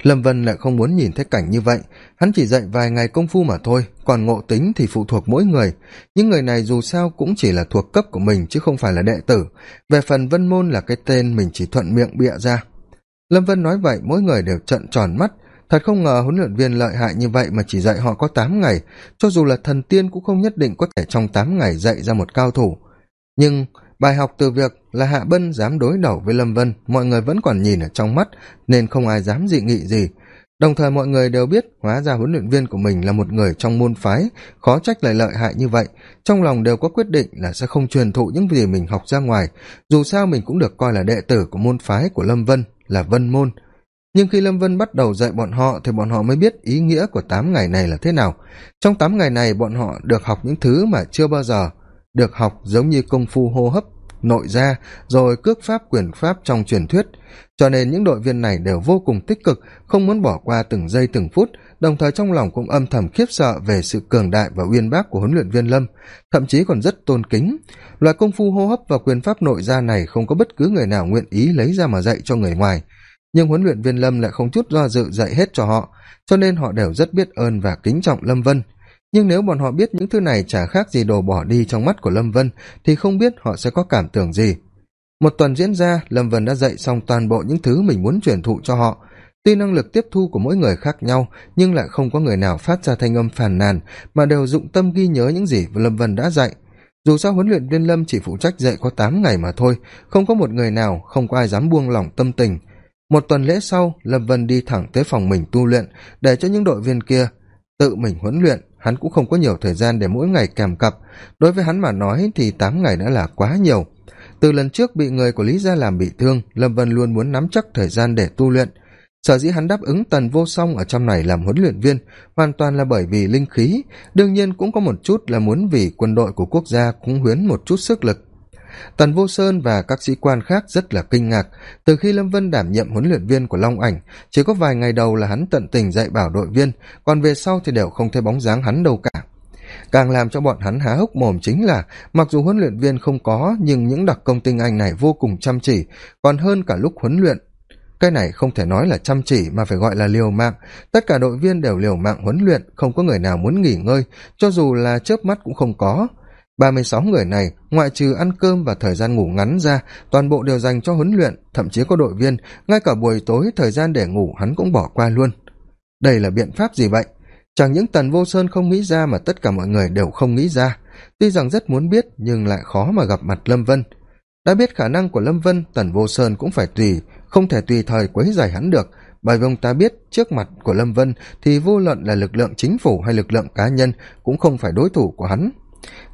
A: lâm vân lại không muốn nhìn thấy cảnh như vậy. Hắn chỉ dạy vài ngày công phu mà thôi, còn ngộ tính thì phụ thuộc mỗi người. Những người này dù sao cũng chỉ là thuộc cấp của mình chứ không phải là đệ tử. Về phần vân môn là cái tên mình chỉ thuận miệng bịa ra. Lâm vân nói vậy, mỗi người đều trợn tròn mắt. Thật không ngờ huấn luyện viên lợi hại như vậy mà chỉ dạy họ có tám ngày. Cho dù là thần tiên cũng không nhất định có thể trong tám ngày dạy ra một cao thủ. Nhưng bài học từ việc là hạ bân dám đối đầu với lâm vân, mọi người vẫn còn nhìn ở trong mắt, nên không ai dám dị nghị gì. Đồng thời mọi người đều biết hóa ra huấn luyện viên của mình là một người trong môn phái, khó trách lại lợi hại như vậy. Trong lòng đều có quyết định là sẽ không truyền thụ những gì mình học ra ngoài, dù sao mình cũng được coi là đệ tử của môn phái của lâm vân, là vân môn. Nhưng khi lâm vân bắt đầu dạy bọn họ thì bọn họ mới biết ý nghĩa của tám ngày này là thế nào. Trong tám ngày này bọn họ được học những thứ mà chưa bao giờ được học giống như công phu hô hấp, nội gia, rồi cước pháp, quyền pháp trong truyền thuyết. Cho nên những đội viên này đều vô cùng tích cực, không muốn bỏ qua từng giây từng phút, đồng thời trong lòng cũng âm thầm khiếp sợ về sự cường đại và uyên bác của huấn luyện viên lâm, thậm chí còn rất tôn kính. Loại công phu hô hấp và quyền pháp nội gia này không có bất cứ người nào nguyện ý lấy ra mà dạy cho người ngoài. Nhưng huấn luyện viên lâm lại không chút do dự dạy hết cho họ, cho nên họ đều rất biết ơn và kính trọng lâm vân nhưng nếu bọn họ biết những thứ này chả khác gì đồ bỏ đi trong mắt của lâm vân, thì không biết họ sẽ có cảm tưởng gì. Một tuần diễn ra, lâm vân đã dạy xong toàn bộ những thứ mình muốn truyền thụ cho họ. Tuy năng lực tiếp thu của mỗi người khác nhau, nhưng lại không có người nào phát ra thanh âm phàn nàn, mà đều dụng tâm ghi nhớ những gì lâm vân đã dạy. Dù sao huấn luyện viên lâm chỉ phụ trách dạy có tám ngày mà thôi, không có một người nào, không có ai dám buông lỏng tâm tình. Một tuần lễ sau, lâm vân đi thẳng tới phòng mình tu luyện, để cho những đội viên kia tự mình huấn luyện hắn cũng không có nhiều thời gian để mỗi ngày kèm cặp. Đối với hắn mà nói thì tám ngày đã là quá nhiều. Từ lần trước bị người của lý gia làm bị thương, lâm vân luôn muốn nắm chắc thời gian để tu luyện. Sở dĩ hắn đáp ứng tần vô song ở trong này làm huấn luyện viên, hoàn toàn là bởi vì linh khí. Đương nhiên cũng có một chút là muốn vì quân đội của quốc gia cũng huyến một chút sức lực tần vô sơn và các sĩ quan khác rất là kinh ngạc. Từ khi lâm vân đảm nhiệm huấn luyện viên của long ảnh, chỉ có vài ngày đầu là hắn tận tình dạy bảo đội viên, còn về sau thì đều không thấy bóng dáng hắn đâu cả. Càng làm cho bọn hắn há hốc mồm chính là, mặc dù huấn luyện viên không có, nhưng những đặc công tinh anh này vô cùng chăm chỉ, còn hơn cả lúc huấn luyện. Cái này không thể nói là chăm chỉ mà phải gọi là liều mạng. Tất cả đội viên đều liều mạng huấn luyện, không có người nào muốn nghỉ ngơi, cho dù là chớp mắt cũng không có ba mươi sáu người này, ngoại trừ ăn cơm và thời gian ngủ ngắn ra, toàn bộ đều dành cho huấn luyện, thậm chí có đội viên. Ngay cả buổi tối, thời gian để ngủ hắn cũng bỏ qua luôn. Đây là biện pháp gì vậy? Chẳng những tần vô sơn không nghĩ ra mà tất cả mọi người đều không nghĩ ra. Tuy rằng rất muốn biết, nhưng lại khó mà gặp mặt lâm vân. Đã biết khả năng của lâm vân, tần vô sơn cũng phải tùy, không thể tùy thời quấy dày hắn được. Bởi vì ông ta biết, trước mặt của lâm vân thì vô luận là lực lượng chính phủ hay lực lượng cá nhân cũng không phải đối thủ của hắn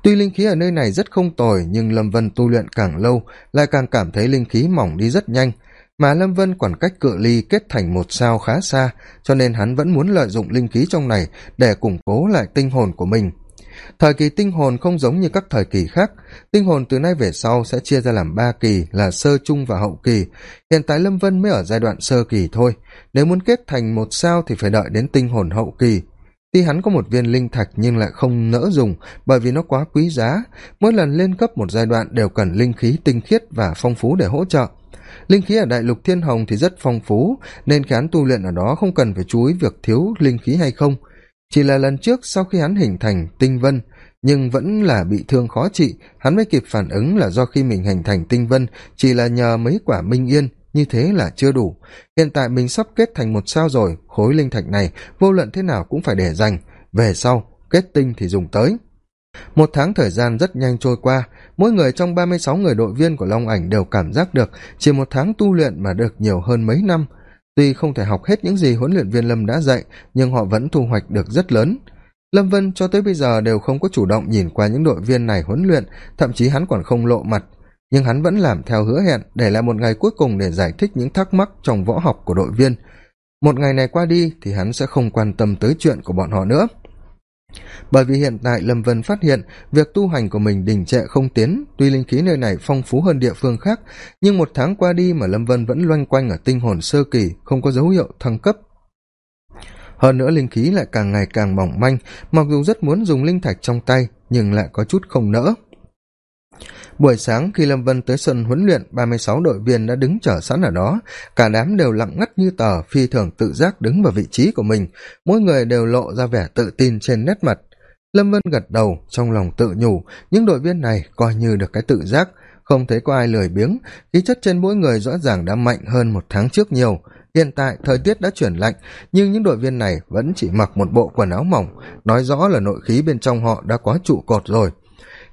A: tuy linh khí ở nơi này rất không tồi, nhưng lâm vân tu luyện càng lâu, lại càng cảm thấy linh khí mỏng đi rất nhanh. Mà lâm vân còn cách cự ly kết thành một sao khá xa, cho nên hắn vẫn muốn lợi dụng linh khí trong này để củng cố lại tinh hồn của mình. Thời kỳ tinh hồn không giống như các thời kỳ khác. Tinh hồn từ nay về sau sẽ chia ra làm ba kỳ là sơ trung và hậu kỳ. Hiện tại lâm vân mới ở giai đoạn sơ kỳ thôi. Nếu muốn kết thành một sao thì phải đợi đến tinh hồn hậu kỳ tuy hắn có một viên linh thạch nhưng lại không nỡ dùng, bởi vì nó quá quý giá. Mỗi lần lên cấp một giai đoạn đều cần linh khí tinh khiết và phong phú để hỗ trợ. Linh khí ở đại lục thiên hồng thì rất phong phú, nên khi hắn tu luyện ở đó không cần phải chú ý việc thiếu linh khí hay không. Chỉ là lần trước sau khi hắn hình thành tinh vân, nhưng vẫn là bị thương khó trị, hắn mới kịp phản ứng là do khi mình hình thành tinh vân, chỉ là nhờ mấy quả minh yên như thế là chưa đủ. Hiện tại mình sắp kết thành một sao rồi, khối linh thạch này, vô luận thế nào cũng phải để dành. Về sau, kết tinh thì dùng tới. Một tháng thời gian rất nhanh trôi qua, mỗi người trong ba mươi sáu người đội viên của long ảnh đều cảm giác được chỉ một tháng tu luyện mà được nhiều hơn mấy năm. Tuy không thể học hết những gì huấn luyện viên lâm đã dạy, nhưng họ vẫn thu hoạch được rất lớn. Lâm vân cho tới bây giờ đều không có chủ động nhìn qua những đội viên này huấn luyện, thậm chí hắn còn không lộ mặt nhưng hắn vẫn làm theo hứa hẹn, để lại một ngày cuối cùng để giải thích những thắc mắc trong võ học của đội viên. Một ngày này qua đi thì hắn sẽ không quan tâm tới chuyện của bọn họ nữa. Bởi vì hiện tại lâm vân phát hiện, việc tu hành của mình đình trệ không tiến, tuy linh khí nơi này phong phú hơn địa phương khác, nhưng một tháng qua đi mà lâm vân vẫn loanh quanh ở tinh hồn sơ kỳ, không có dấu hiệu thăng cấp. Hơn nữa linh khí lại càng ngày càng mỏng manh, mặc dù rất muốn dùng linh thạch trong tay, nhưng lại có chút không nỡ buổi sáng khi lâm vân tới sân huấn luyện, ba mươi sáu đội viên đã đứng chờ sẵn ở đó. Cả đám đều lặng ngắt như tờ, phi thường tự giác đứng vào vị trí của mình. Mỗi người đều lộ ra vẻ tự tin trên nét mặt. Lâm vân gật đầu, trong lòng tự nhủ, những đội viên này coi như được cái tự giác. Không thấy có ai lười biếng. Khí chất trên mỗi người rõ ràng đã mạnh hơn một tháng trước nhiều. Hiện tại thời tiết đã chuyển lạnh, nhưng những đội viên này vẫn chỉ mặc một bộ quần áo mỏng. Nói rõ là nội khí bên trong họ đã quá trụ cột rồi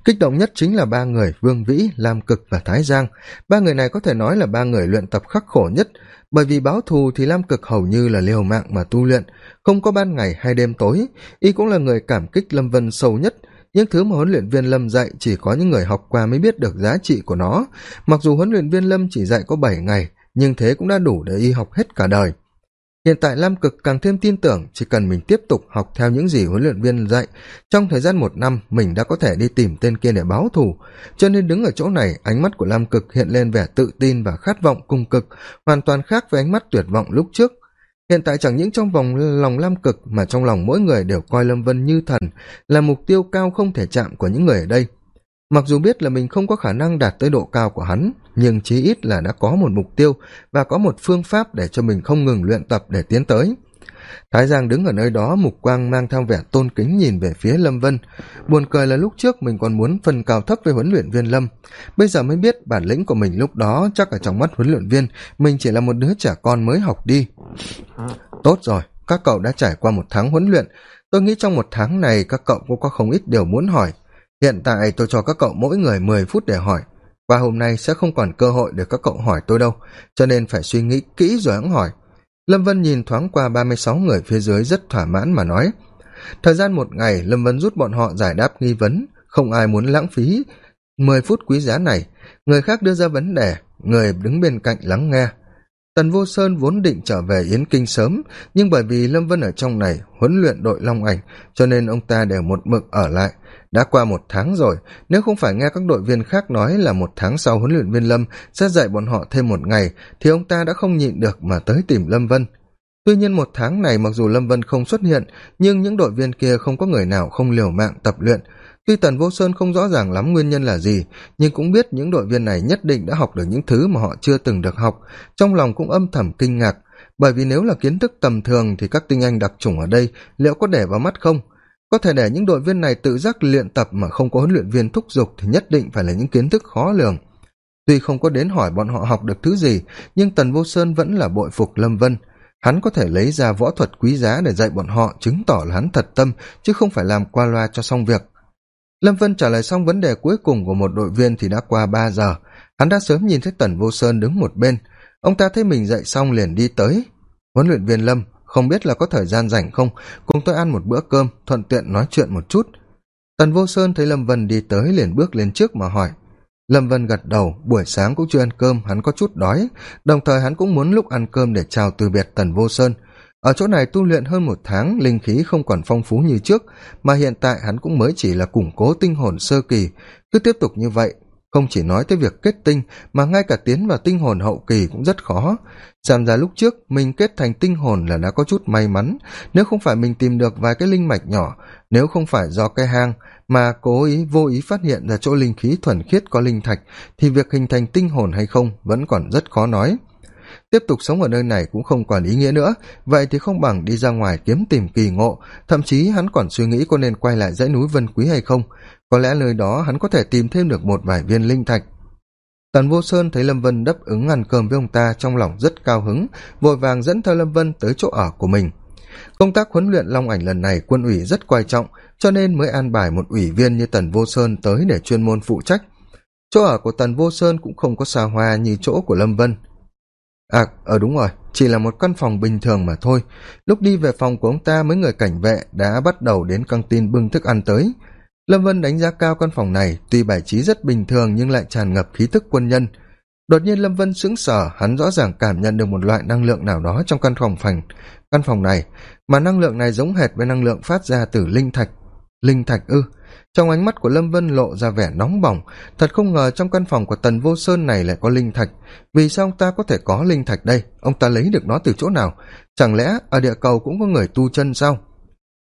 A: kích động nhất chính là ba người vương vĩ, lam cực và thái giang. Ba người này có thể nói là ba người luyện tập khắc khổ nhất, bởi vì báo thù thì lam cực hầu như là liều mạng mà tu luyện, không có ban ngày hay đêm tối. Y cũng là người cảm kích lâm vân sâu nhất. Những thứ mà huấn luyện viên lâm dạy chỉ có những người học qua mới biết được giá trị của nó. Mặc dù huấn luyện viên lâm chỉ dạy có bảy ngày, nhưng thế cũng đã đủ để y học hết cả đời hiện tại lam cực càng thêm tin tưởng, chỉ cần mình tiếp tục học theo những gì huấn luyện viên dạy. Trong thời gian một năm, mình đã có thể đi tìm tên kia để báo thù. Cho nên đứng ở chỗ này, ánh mắt của lam cực hiện lên vẻ tự tin và khát vọng cung cực, hoàn toàn khác với ánh mắt tuyệt vọng lúc trước. Hiện tại chẳng những trong vòng lòng lam cực, mà trong lòng mỗi người đều coi lâm vân như thần, là mục tiêu cao không thể chạm của những người ở đây mặc dù biết là mình không có khả năng đạt tới độ cao của hắn, nhưng chí ít là đã có một mục tiêu và có một phương pháp để cho mình không ngừng luyện tập để tiến tới. Thái giang đứng ở nơi đó, mục quang mang theo vẻ tôn kính nhìn về phía lâm vân. Buồn cười là lúc trước mình còn muốn phân cao thấp với huấn luyện viên lâm. Bây giờ mới biết bản lĩnh của mình lúc đó, chắc ở trong mắt huấn luyện viên, mình chỉ là một đứa trẻ con mới học đi. Tốt rồi, các cậu đã trải qua một tháng huấn luyện. Tôi nghĩ trong một tháng này, các cậu cũng có không ít điều muốn hỏi hiện tại tôi cho các cậu mỗi người mười phút để hỏi, và hôm nay sẽ không còn cơ hội để các cậu hỏi tôi đâu, cho nên phải suy nghĩ kỹ rồi hẵng hỏi. Lâm vân nhìn thoáng qua ba mươi sáu người phía dưới rất thỏa mãn mà nói, thời gian một ngày, lâm vân rút bọn họ giải đáp nghi vấn, không ai muốn lãng phí mười phút quý giá này. Người khác đưa ra vấn đề, người đứng bên cạnh lắng nghe tần vô sơn vốn định trở về yến kinh sớm, nhưng bởi vì lâm vân ở trong này huấn luyện đội long ảnh, cho nên ông ta đều một mực ở lại. Đã qua một tháng rồi, nếu không phải nghe các đội viên khác nói là một tháng sau huấn luyện viên lâm sẽ dạy bọn họ thêm một ngày, thì ông ta đã không nhịn được mà tới tìm lâm vân. Tuy nhiên một tháng này mặc dù lâm vân không xuất hiện, nhưng những đội viên kia không có người nào không liều mạng tập luyện tuy tần vô sơn không rõ ràng lắm nguyên nhân là gì, nhưng cũng biết những đội viên này nhất định đã học được những thứ mà họ chưa từng được học. Trong lòng cũng âm thầm kinh ngạc, bởi vì nếu là kiến thức tầm thường thì các tinh anh đặc trùng ở đây liệu có để vào mắt không? Có thể để những đội viên này tự giác luyện tập mà không có huấn luyện viên thúc giục thì nhất định phải là những kiến thức khó lường. Tuy không có đến hỏi bọn họ học được thứ gì, nhưng tần vô sơn vẫn là bội phục lâm vân. Hắn có thể lấy ra võ thuật quý giá để dạy bọn họ chứng tỏ là hắn thật tâm, chứ không phải làm qua loa cho xong việc lâm vân trả lời xong vấn đề cuối cùng của một đội viên thì đã qua ba giờ. Hắn đã sớm nhìn thấy tần vô sơn đứng một bên. Ông ta thấy mình dậy xong liền đi tới. Huấn luyện viên lâm, không biết là có thời gian rảnh không? Cùng tôi ăn một bữa cơm, thuận tiện nói chuyện một chút. Tần vô sơn thấy lâm vân đi tới liền bước lên trước mà hỏi. Lâm vân gật đầu, buổi sáng cũng chưa ăn cơm, hắn có chút đói. Đồng thời hắn cũng muốn lúc ăn cơm để chào từ biệt tần vô sơn ở chỗ này tu luyện hơn một tháng, linh khí không còn phong phú như trước, mà hiện tại hắn cũng mới chỉ là củng cố tinh hồn sơ kỳ. Cứ tiếp tục như vậy, không chỉ nói tới việc kết tinh, mà ngay cả tiến vào tinh hồn hậu kỳ cũng rất khó. Xem ra lúc trước, mình kết thành tinh hồn là đã có chút may mắn. Nếu không phải mình tìm được vài cái linh mạch nhỏ, nếu không phải do cái hang mà cố ý, vô ý phát hiện ra chỗ linh khí thuần khiết có linh thạch, thì việc hình thành tinh hồn hay không vẫn còn rất khó nói tiếp tục sống ở nơi này cũng không còn ý nghĩa nữa. Vậy thì không bằng đi ra ngoài kiếm tìm kỳ ngộ. Thậm chí hắn còn suy nghĩ có nên quay lại dãy núi vân quý hay không. Có lẽ nơi đó hắn có thể tìm thêm được một vài viên linh thạch. Tần vô sơn thấy lâm vân đáp ứng ăn cơm với ông ta trong lòng rất cao hứng, vội vàng dẫn theo lâm vân tới chỗ ở của mình. Công tác huấn luyện long ảnh lần này quân ủy rất quan trọng, cho nên mới an bài một ủy viên như tần vô sơn tới để chuyên môn phụ trách. Chỗ ở của tần vô sơn cũng không có xa hoa như chỗ của lâm vân à ờ đúng rồi, chỉ là một căn phòng bình thường mà thôi. Lúc đi về phòng của ông ta, mấy người cảnh vệ đã bắt đầu đến căng tin bưng thức ăn tới. Lâm vân đánh giá cao căn phòng này, tuy bài trí rất bình thường nhưng lại tràn ngập khí thức quân nhân. Đột nhiên lâm vân sững sờ, hắn rõ ràng cảm nhận được một loại năng lượng nào đó trong căn phòng phành, căn phòng này, mà năng lượng này giống hệt với năng lượng phát ra từ linh thạch. Linh thạch ư? Trong ánh mắt của lâm vân lộ ra vẻ nóng bỏng, thật không ngờ trong căn phòng của tần vô sơn này lại có linh thạch. Vì sao ông ta có thể có linh thạch đây? Ông ta lấy được nó từ chỗ nào? Chẳng lẽ ở địa cầu cũng có người tu chân sao?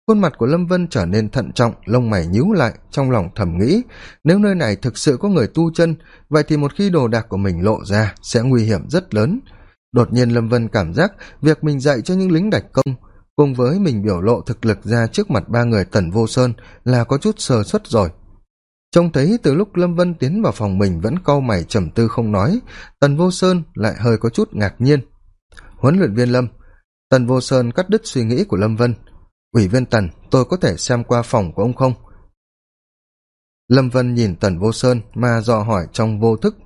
A: Khuôn mặt của lâm vân trở nên thận trọng, lông mày nhíu lại, trong lòng thầm nghĩ, nếu nơi này thực sự có người tu chân, vậy thì một khi đồ đạc của mình lộ ra, sẽ nguy hiểm rất lớn. Đột nhiên lâm vân cảm giác việc mình dạy cho những lính đạch công cùng với mình biểu lộ thực lực ra trước mặt ba người tần vô sơn là có chút sơ xuất rồi. Trông thấy từ lúc lâm vân tiến vào phòng mình vẫn cau mày trầm tư không nói, tần vô sơn lại hơi có chút ngạc nhiên. Huấn luyện viên lâm, tần vô sơn cắt đứt suy nghĩ của lâm vân. Ủy viên tần, tôi có thể xem qua phòng của ông không? Lâm vân nhìn tần vô sơn mà dò hỏi trong vô thức.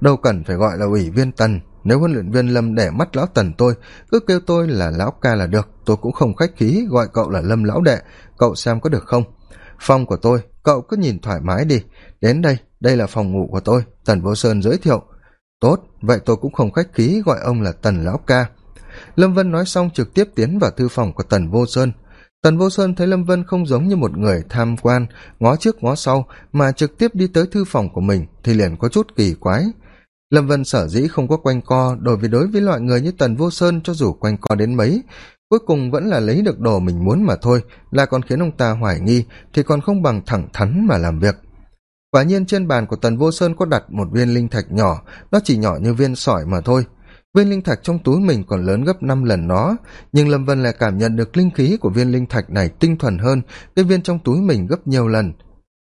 A: Đâu cần phải gọi là ủy viên tần nếu huấn luyện viên lâm để mắt lão tần tôi, cứ kêu tôi là lão ca là được. Tôi cũng không khách khí gọi cậu là lâm lão đệ. Cậu xem có được không? Phòng của tôi, cậu cứ nhìn thoải mái đi. Đến đây đây là phòng ngủ của tôi. Tần vô sơn giới thiệu. Tốt, vậy tôi cũng không khách khí gọi ông là tần lão ca. Lâm vân nói xong trực tiếp tiến vào thư phòng của tần vô sơn. Tần vô sơn thấy lâm vân không giống như một người tham quan, ngó trước ngó sau, mà trực tiếp đi tới thư phòng của mình thì liền có chút kỳ quái lâm vân sở dĩ không có quanh co đối với đối với loại người như tần vô sơn cho dù quanh co đến mấy, cuối cùng vẫn là lấy được đồ mình muốn mà thôi, là còn khiến ông ta hoài nghi, thì còn không bằng thẳng thắn mà làm việc. Quả nhiên trên bàn của tần vô sơn có đặt một viên linh thạch nhỏ, nó chỉ nhỏ như viên sỏi mà thôi. Viên linh thạch trong túi mình còn lớn gấp năm lần nó, nhưng lâm vân lại cảm nhận được linh khí của viên linh thạch này tinh thuần hơn cái viên trong túi mình gấp nhiều lần.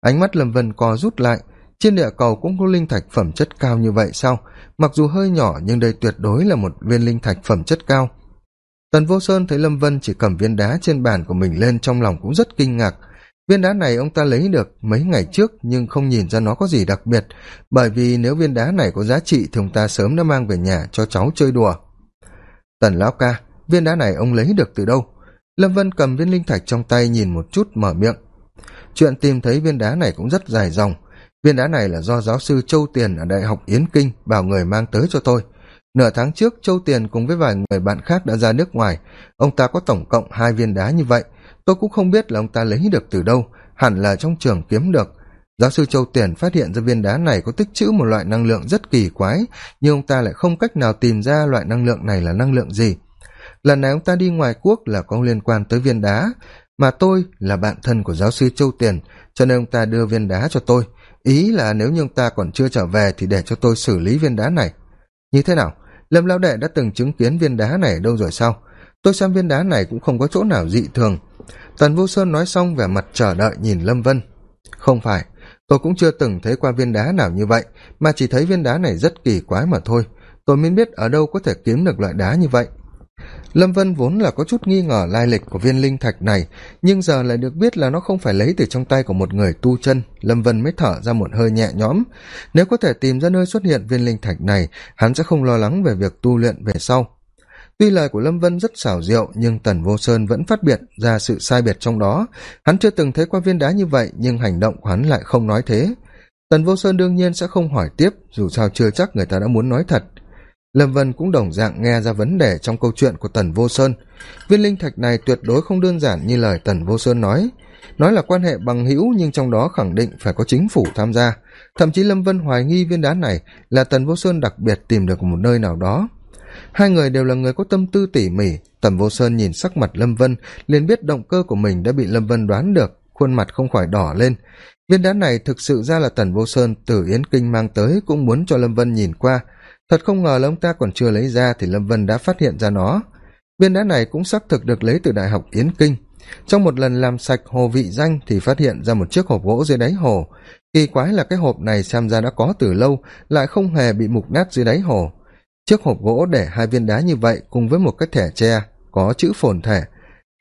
A: Ánh mắt lâm vân co rút lại trên địa cầu cũng có linh thạch phẩm chất cao như vậy sao? Mặc dù hơi nhỏ nhưng đây tuyệt đối là một viên linh thạch phẩm chất cao. Tần vô sơn thấy lâm vân chỉ cầm viên đá trên bàn của mình lên trong lòng cũng rất kinh ngạc. Viên đá này ông ta lấy được mấy ngày trước nhưng không nhìn ra nó có gì đặc biệt, bởi vì nếu viên đá này có giá trị thì ông ta sớm đã mang về nhà cho cháu chơi đùa. Tần lão ca, viên đá này ông lấy được từ đâu? Lâm vân cầm viên linh thạch trong tay nhìn một chút mở miệng. Chuyện tìm thấy viên đá này cũng rất dài dòng viên đá này là do giáo sư châu tiền ở đại học yến kinh bảo người mang tới cho tôi. Nửa tháng trước, châu tiền cùng với vài người bạn khác đã ra nước ngoài. Ông ta có tổng cộng hai viên đá như vậy. Tôi cũng không biết là ông ta lấy được từ đâu, hẳn là trong trường kiếm được. Giáo sư châu tiền phát hiện ra viên đá này có tích trữ một loại năng lượng rất kỳ quái, nhưng ông ta lại không cách nào tìm ra loại năng lượng này là năng lượng gì. Lần này ông ta đi ngoài quốc là có liên quan tới viên đá, mà tôi là bạn thân của giáo sư châu tiền, cho nên ông ta đưa viên đá cho tôi ý là nếu như ông ta còn chưa trở về thì để cho tôi xử lý viên đá này. Như thế nào? Lâm lão đệ đã từng chứng kiến viên đá này ở đâu rồi sao? Tôi xem viên đá này cũng không có chỗ nào dị thường. Tần vô sơn nói xong vẻ mặt chờ đợi nhìn lâm vân. Không phải, tôi cũng chưa từng thấy qua viên đá nào như vậy, mà chỉ thấy viên đá này rất kỳ quái mà thôi. Tôi mới biết ở đâu có thể kiếm được loại đá như vậy lâm vân vốn là có chút nghi ngờ lai lịch của viên linh thạch này, nhưng giờ lại được biết là nó không phải lấy từ trong tay của một người tu chân. Lâm vân mới thở ra một hơi nhẹ nhõm. Nếu có thể tìm ra nơi xuất hiện viên linh thạch này, hắn sẽ không lo lắng về việc tu luyện về sau. Tuy lời của lâm vân rất xảo diệu, nhưng tần vô sơn vẫn phát biệt ra sự sai biệt trong đó. Hắn chưa từng thấy qua viên đá như vậy, nhưng hành động của hắn lại không nói thế. Tần vô sơn đương nhiên sẽ không hỏi tiếp, dù sao chưa chắc người ta đã muốn nói thật lâm vân cũng đồng dạng nghe ra vấn đề trong câu chuyện của tần vô sơn. Viên linh thạch này tuyệt đối không đơn giản như lời tần vô sơn nói. Nói là quan hệ bằng hữu, nhưng trong đó khẳng định phải có chính phủ tham gia. Thậm chí lâm vân hoài nghi viên đá này là tần vô sơn đặc biệt tìm được một nơi nào đó. Hai người đều là người có tâm tư tỉ mỉ. Tần vô sơn nhìn sắc mặt lâm vân, liền biết động cơ của mình đã bị lâm vân đoán được, khuôn mặt không khỏi đỏ lên. Viên đá này thực sự ra là tần vô sơn từ yến kinh mang tới, cũng muốn cho lâm vân nhìn qua thật không ngờ là ông ta còn chưa lấy ra thì lâm vân đã phát hiện ra nó. Viên đá này cũng xác thực được lấy từ đại học yến kinh. Trong một lần làm sạch hồ vị danh thì phát hiện ra một chiếc hộp gỗ dưới đáy hồ. Kỳ quái là cái hộp này xem ra đã có từ lâu, lại không hề bị mục nát dưới đáy hồ. Chiếc hộp gỗ để hai viên đá như vậy cùng với một cái thẻ tre có chữ phồn thể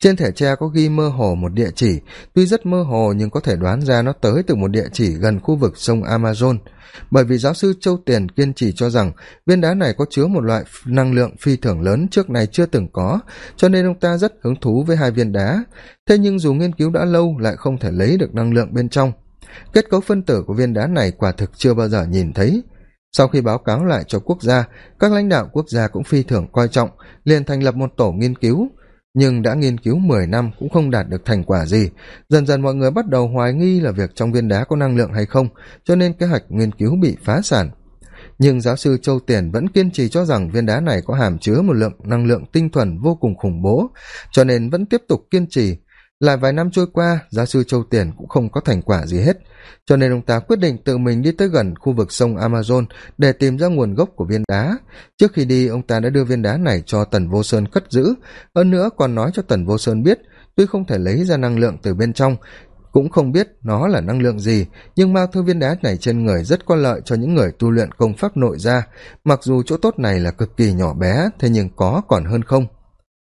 A: trên thẻ tre có ghi mơ hồ một địa chỉ. Tuy rất mơ hồ, nhưng có thể đoán ra nó tới từ một địa chỉ gần khu vực sông amazon. Bởi vì giáo sư châu tiền kiên trì cho rằng, viên đá này có chứa một loại năng lượng phi thường lớn trước này chưa từng có, cho nên ông ta rất hứng thú với hai viên đá. Thế nhưng dù nghiên cứu đã lâu, lại không thể lấy được năng lượng bên trong. Kết cấu phân tử của viên đá này quả thực chưa bao giờ nhìn thấy. Sau khi báo cáo lại cho quốc gia, các lãnh đạo quốc gia cũng phi thường coi trọng, liền thành lập một tổ nghiên cứu nhưng đã nghiên cứu mười năm cũng không đạt được thành quả gì. Dần dần mọi người bắt đầu hoài nghi là việc trong viên đá có năng lượng hay không, cho nên kế hoạch nghiên cứu bị phá sản. Nhưng giáo sư châu tiền vẫn kiên trì cho rằng viên đá này có hàm chứa một lượng năng lượng tinh thuần vô cùng khủng bố, cho nên vẫn tiếp tục kiên trì lại vài năm trôi qua giáo sư châu tiền cũng không có thành quả gì hết. Cho nên ông ta quyết định tự mình đi tới gần khu vực sông amazon để tìm ra nguồn gốc của viên đá. Trước khi đi, ông ta đã đưa viên đá này cho tần vô sơn cất giữ. Hơn nữa còn nói cho tần vô sơn biết, tuy không thể lấy ra năng lượng từ bên trong, cũng không biết nó là năng lượng gì, nhưng mang theo viên đá này trên người rất có lợi cho những người tu luyện công pháp nội gia. Mặc dù chỗ tốt này là cực kỳ nhỏ bé, thế nhưng có còn hơn không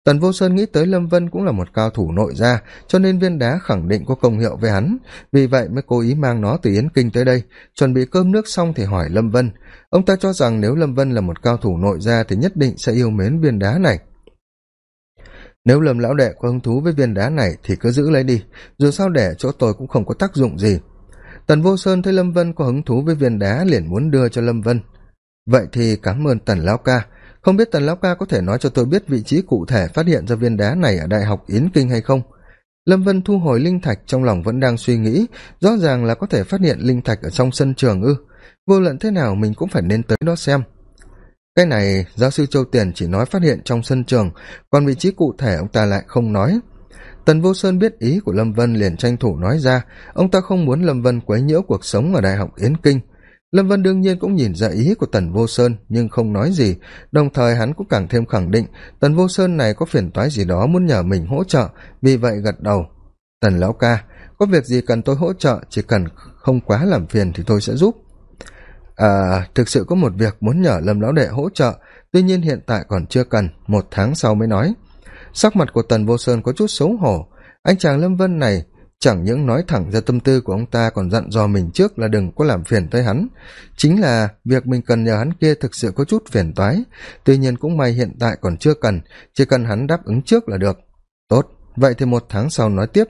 A: tần vô sơn nghĩ tới lâm vân cũng là một cao thủ nội gia, cho nên viên đá khẳng định có công hiệu với hắn. Vì vậy mới cố ý mang nó từ yến kinh tới đây. Chuẩn bị cơm nước xong thì hỏi lâm vân. Ông ta cho rằng nếu lâm vân là một cao thủ nội gia thì nhất định sẽ yêu mến viên đá này. Nếu lâm lão đệ có hứng thú với viên đá này thì cứ giữ lấy đi. Dù sao để chỗ tôi cũng không có tác dụng gì. Tần vô sơn thấy lâm vân có hứng thú với viên đá liền muốn đưa cho lâm vân. Vậy thì cảm ơn tần lão ca không biết tần lão ca có thể nói cho tôi biết vị trí cụ thể phát hiện ra viên đá này ở đại học yến kinh hay không? Lâm vân thu hồi linh thạch trong lòng vẫn đang suy nghĩ, rõ ràng là có thể phát hiện linh thạch ở trong sân trường ư. Vô luận thế nào mình cũng phải nên tới đó xem. Cái này, giáo sư châu tiền chỉ nói phát hiện trong sân trường, còn vị trí cụ thể ông ta lại không nói. Tần vô sơn biết ý của lâm vân liền tranh thủ nói ra, ông ta không muốn lâm vân quấy nhiễu cuộc sống ở đại học yến kinh lâm vân đương nhiên cũng nhìn ra ý của tần vô sơn, nhưng không nói gì. Đồng thời hắn cũng càng thêm khẳng định, tần vô sơn này có phiền toái gì đó muốn nhờ mình hỗ trợ, vì vậy gật đầu. Tần lão ca, có việc gì cần tôi hỗ trợ, chỉ cần không quá làm phiền thì tôi sẽ giúp. À thực sự có một việc muốn nhờ lâm lão đệ hỗ trợ, tuy nhiên hiện tại còn chưa cần, một tháng sau mới nói. Sắc mặt của tần vô sơn có chút xấu hổ. Anh chàng lâm vân này chẳng những nói thẳng ra tâm tư của ông ta còn dặn dò mình trước là đừng có làm phiền tới hắn. Chính là việc mình cần nhờ hắn kia thực sự có chút phiền toái. Tuy nhiên cũng may hiện tại còn chưa cần, chỉ cần hắn đáp ứng trước là được. Tốt, vậy thì một tháng sau nói tiếp.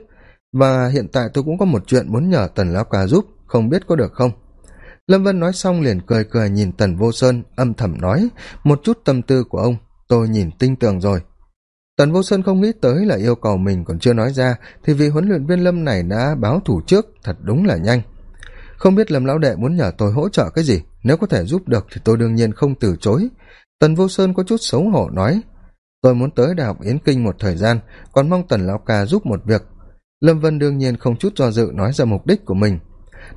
A: Và hiện tại tôi cũng có một chuyện muốn nhờ tần lão ca giúp, không biết có được không? Lâm vân nói xong liền cười cười nhìn tần vô sơn, âm thầm nói, một chút tâm tư của ông, tôi nhìn tinh tường rồi tần vô sơn không nghĩ tới là yêu cầu mình còn chưa nói ra, thì vị huấn luyện viên lâm này đã báo thủ trước, thật đúng là nhanh. Không biết lâm lão đệ muốn nhờ tôi hỗ trợ cái gì, nếu có thể giúp được thì tôi đương nhiên không từ chối. Tần vô sơn có chút xấu hổ nói, tôi muốn tới đại học yến kinh một thời gian, còn mong tần lão ca giúp một việc. Lâm vân đương nhiên không chút do dự nói ra mục đích của mình.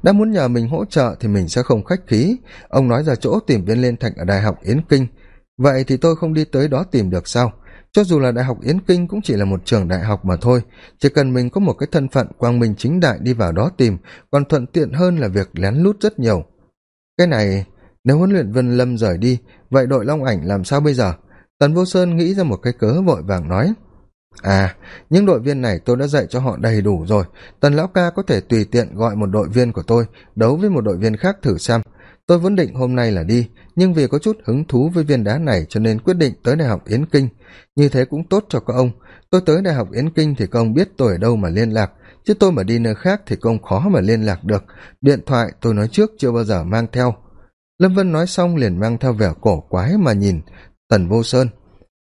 A: Đã muốn nhờ mình hỗ trợ thì mình sẽ không khách khí. Ông nói ra chỗ tìm viên liên thạch ở đại học yến kinh. Vậy thì tôi không đi tới đó tìm được sao? Cho dù là đại học yến kinh cũng chỉ là một trường đại học mà thôi. Chỉ cần mình có một cái thân phận quang minh chính đại đi vào đó tìm, còn thuận tiện hơn là việc lén lút rất nhiều. Cái này, nếu huấn luyện vân lâm rời đi, vậy đội long ảnh làm sao bây giờ? Tần vô sơn nghĩ ra một cái cớ vội vàng nói. À những đội viên này tôi đã dạy cho họ đầy đủ rồi. Tần lão ca có thể tùy tiện gọi một đội viên của tôi, đấu với một đội viên khác thử xem tôi vốn định hôm nay là đi, nhưng vì có chút hứng thú với viên đá này cho nên quyết định tới đại học yến kinh. Như thế cũng tốt cho các ông. Tôi tới đại học yến kinh thì các ông biết tôi ở đâu mà liên lạc. Chứ tôi mà đi nơi khác thì các ông khó mà liên lạc được. Điện thoại tôi nói trước chưa bao giờ mang theo. Lâm vân nói xong liền mang theo vẻ cổ quái mà nhìn tần vô sơn.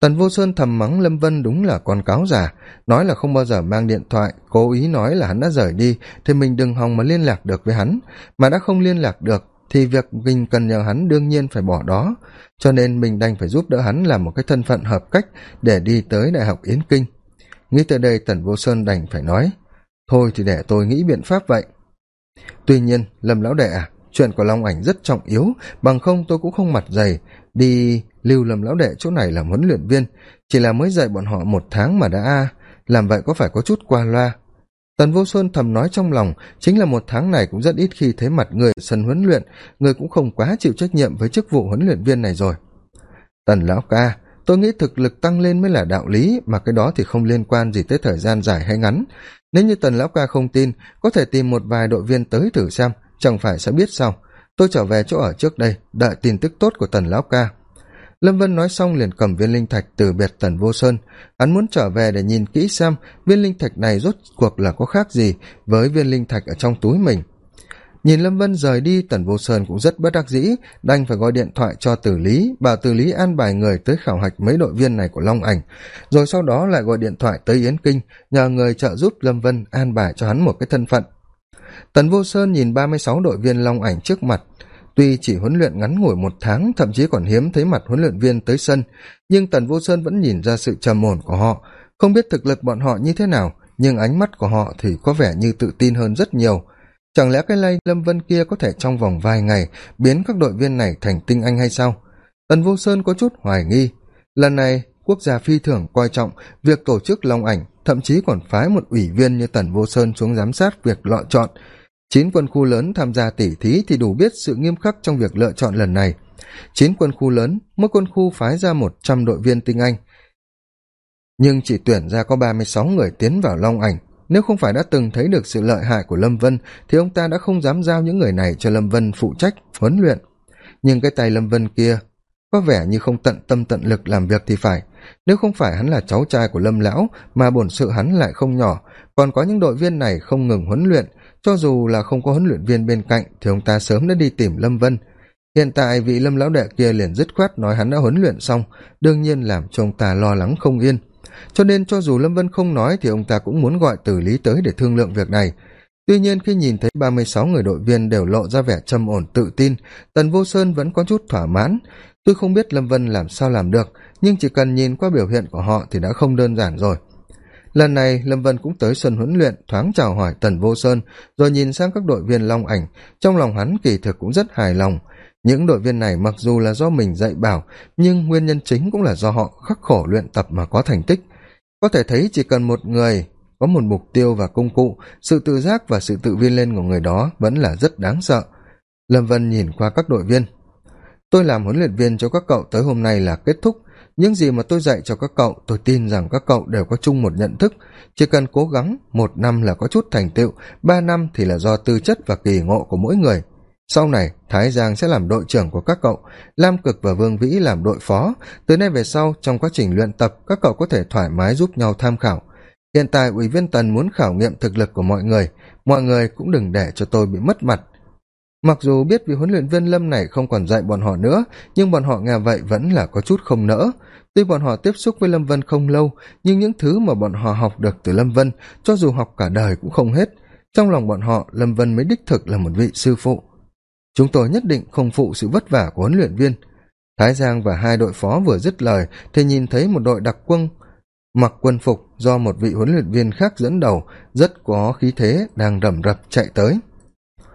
A: Tần vô sơn thầm mắng lâm vân đúng là con cáo già. Nói là không bao giờ mang điện thoại, cố ý nói là hắn đã rời đi, thì mình đừng hòng mà liên lạc được với hắn. Mà đã không liên lạc được thì việc mình cần nhờ hắn đương nhiên phải bỏ đó. Cho nên mình đành phải giúp đỡ hắn làm một cái thân phận hợp cách để đi tới đại học yến kinh. Nghĩ tới đây tần vô sơn đành phải nói, thôi thì để tôi nghĩ biện pháp vậy. Tuy nhiên, lâm lão đệ à chuyện của long ảnh rất trọng yếu, bằng không tôi cũng không mặt dày. Đi lưu lâm lão đệ chỗ này làm huấn luyện viên, chỉ là mới dạy bọn họ một tháng mà đã. A làm vậy có phải có chút qua loa? Tần vô sơn thầm nói trong lòng, chính là một tháng này cũng rất ít khi thấy mặt người sân huấn luyện, người cũng không quá chịu trách nhiệm với chức vụ huấn luyện viên này rồi. Tần lão ca, tôi nghĩ thực lực tăng lên mới là đạo lý, mà cái đó thì không liên quan gì tới thời gian dài hay ngắn. Nếu như tần lão ca không tin, có thể tìm một vài đội viên tới thử xem, chẳng phải sẽ biết sao. Tôi trở về chỗ ở trước đây, đợi tin tức tốt của tần lão ca lâm vân nói xong liền cầm viên linh thạch từ biệt tần vô sơn. Hắn muốn trở về để nhìn kỹ xem viên linh thạch này rốt cuộc là có khác gì với viên linh thạch ở trong túi mình. Nhìn lâm vân rời đi, tần vô sơn cũng rất bất đắc dĩ, đành phải gọi điện thoại cho tử lý. Bảo tử lý an bài người tới khảo hạch mấy đội viên này của long ảnh. Rồi sau đó lại gọi điện thoại tới yến kinh, nhờ người trợ giúp lâm vân an bài cho hắn một cái thân phận. Tần vô sơn nhìn ba mươi sáu đội viên long ảnh trước mặt tuy chỉ huấn luyện ngắn ngủi một tháng, thậm chí còn hiếm thấy mặt huấn luyện viên tới sân, nhưng tần vô sơn vẫn nhìn ra sự trầm ổn của họ. Không biết thực lực bọn họ như thế nào, nhưng ánh mắt của họ thì có vẻ như tự tin hơn rất nhiều. Chẳng lẽ cái lay lâm vân kia có thể trong vòng vài ngày biến các đội viên này thành tinh anh hay sao? Tần vô sơn có chút hoài nghi. Lần này, quốc gia phi thường coi trọng việc tổ chức long ảnh, thậm chí còn phái một ủy viên như tần vô sơn xuống giám sát việc lựa chọn chín quân khu lớn tham gia tỉ thí thì đủ biết sự nghiêm khắc trong việc lựa chọn lần này. Chín quân khu lớn, mỗi quân khu phái ra một trăm đội viên tinh anh. Nhưng chỉ tuyển ra có ba mươi sáu người tiến vào long ảnh. Nếu không phải đã từng thấy được sự lợi hại của lâm vân, thì ông ta đã không dám giao những người này cho lâm vân phụ trách, huấn luyện. Nhưng cái tay lâm vân kia, có vẻ như không tận tâm tận lực làm việc thì phải. Nếu không phải hắn là cháu trai của lâm lão, mà bổn sự hắn lại không nhỏ, còn có những đội viên này không ngừng huấn luyện cho dù là không có huấn luyện viên bên cạnh thì ông ta sớm đã đi tìm lâm vân. Hiện tại vị lâm lão đệ kia liền dứt khoát nói hắn đã huấn luyện xong, đương nhiên làm cho ông ta lo lắng không yên. Cho nên cho dù lâm vân không nói thì ông ta cũng muốn gọi tử lý tới để thương lượng việc này. Tuy nhiên khi nhìn thấy ba mươi sáu người đội viên đều lộ ra vẻ trầm ổn tự tin, tần vô sơn vẫn có chút thỏa mãn. Tôi không biết lâm vân làm sao làm được, nhưng chỉ cần nhìn qua biểu hiện của họ thì đã không đơn giản rồi lần này, lâm vân cũng tới sân huấn luyện thoáng chào hỏi tần vô sơn, rồi nhìn sang các đội viên long ảnh. Trong lòng hắn kỳ thực cũng rất hài lòng. Những đội viên này mặc dù là do mình dạy bảo, nhưng nguyên nhân chính cũng là do họ khắc khổ luyện tập mà có thành tích. Có thể thấy chỉ cần một người có một mục tiêu và công cụ, sự tự giác và sự tự viên lên của người đó vẫn là rất đáng sợ. Lâm vân nhìn qua các đội viên. Tôi làm huấn luyện viên cho các cậu tới hôm nay là kết thúc những gì mà tôi dạy cho các cậu, tôi tin rằng các cậu đều có chung một nhận thức. Chỉ cần cố gắng, một năm là có chút thành tựu, ba năm thì là do tư chất và kỳ ngộ của mỗi người. Sau này, thái giang sẽ làm đội trưởng của các cậu, lam cực và vương vĩ làm đội phó. Từ nay về sau, trong quá trình luyện tập, các cậu có thể thoải mái giúp nhau tham khảo. Hiện tại, ủy viên tần muốn khảo nghiệm thực lực của mọi người. Mọi người cũng đừng để cho tôi bị mất mặt mặc dù biết vị huấn luyện viên lâm này không còn dạy bọn họ nữa, nhưng bọn họ nghe vậy vẫn là có chút không nỡ. Tuy bọn họ tiếp xúc với lâm vân không lâu, nhưng những thứ mà bọn họ học được từ lâm vân, cho dù học cả đời cũng không hết. Trong lòng bọn họ, lâm vân mới đích thực là một vị sư phụ. Chúng tôi nhất định không phụ sự vất vả của huấn luyện viên. Thái giang và hai đội phó vừa dứt lời, thì nhìn thấy một đội đặc quân mặc quân phục do một vị huấn luyện viên khác dẫn đầu, rất có khí thế đang rầm rập chạy tới.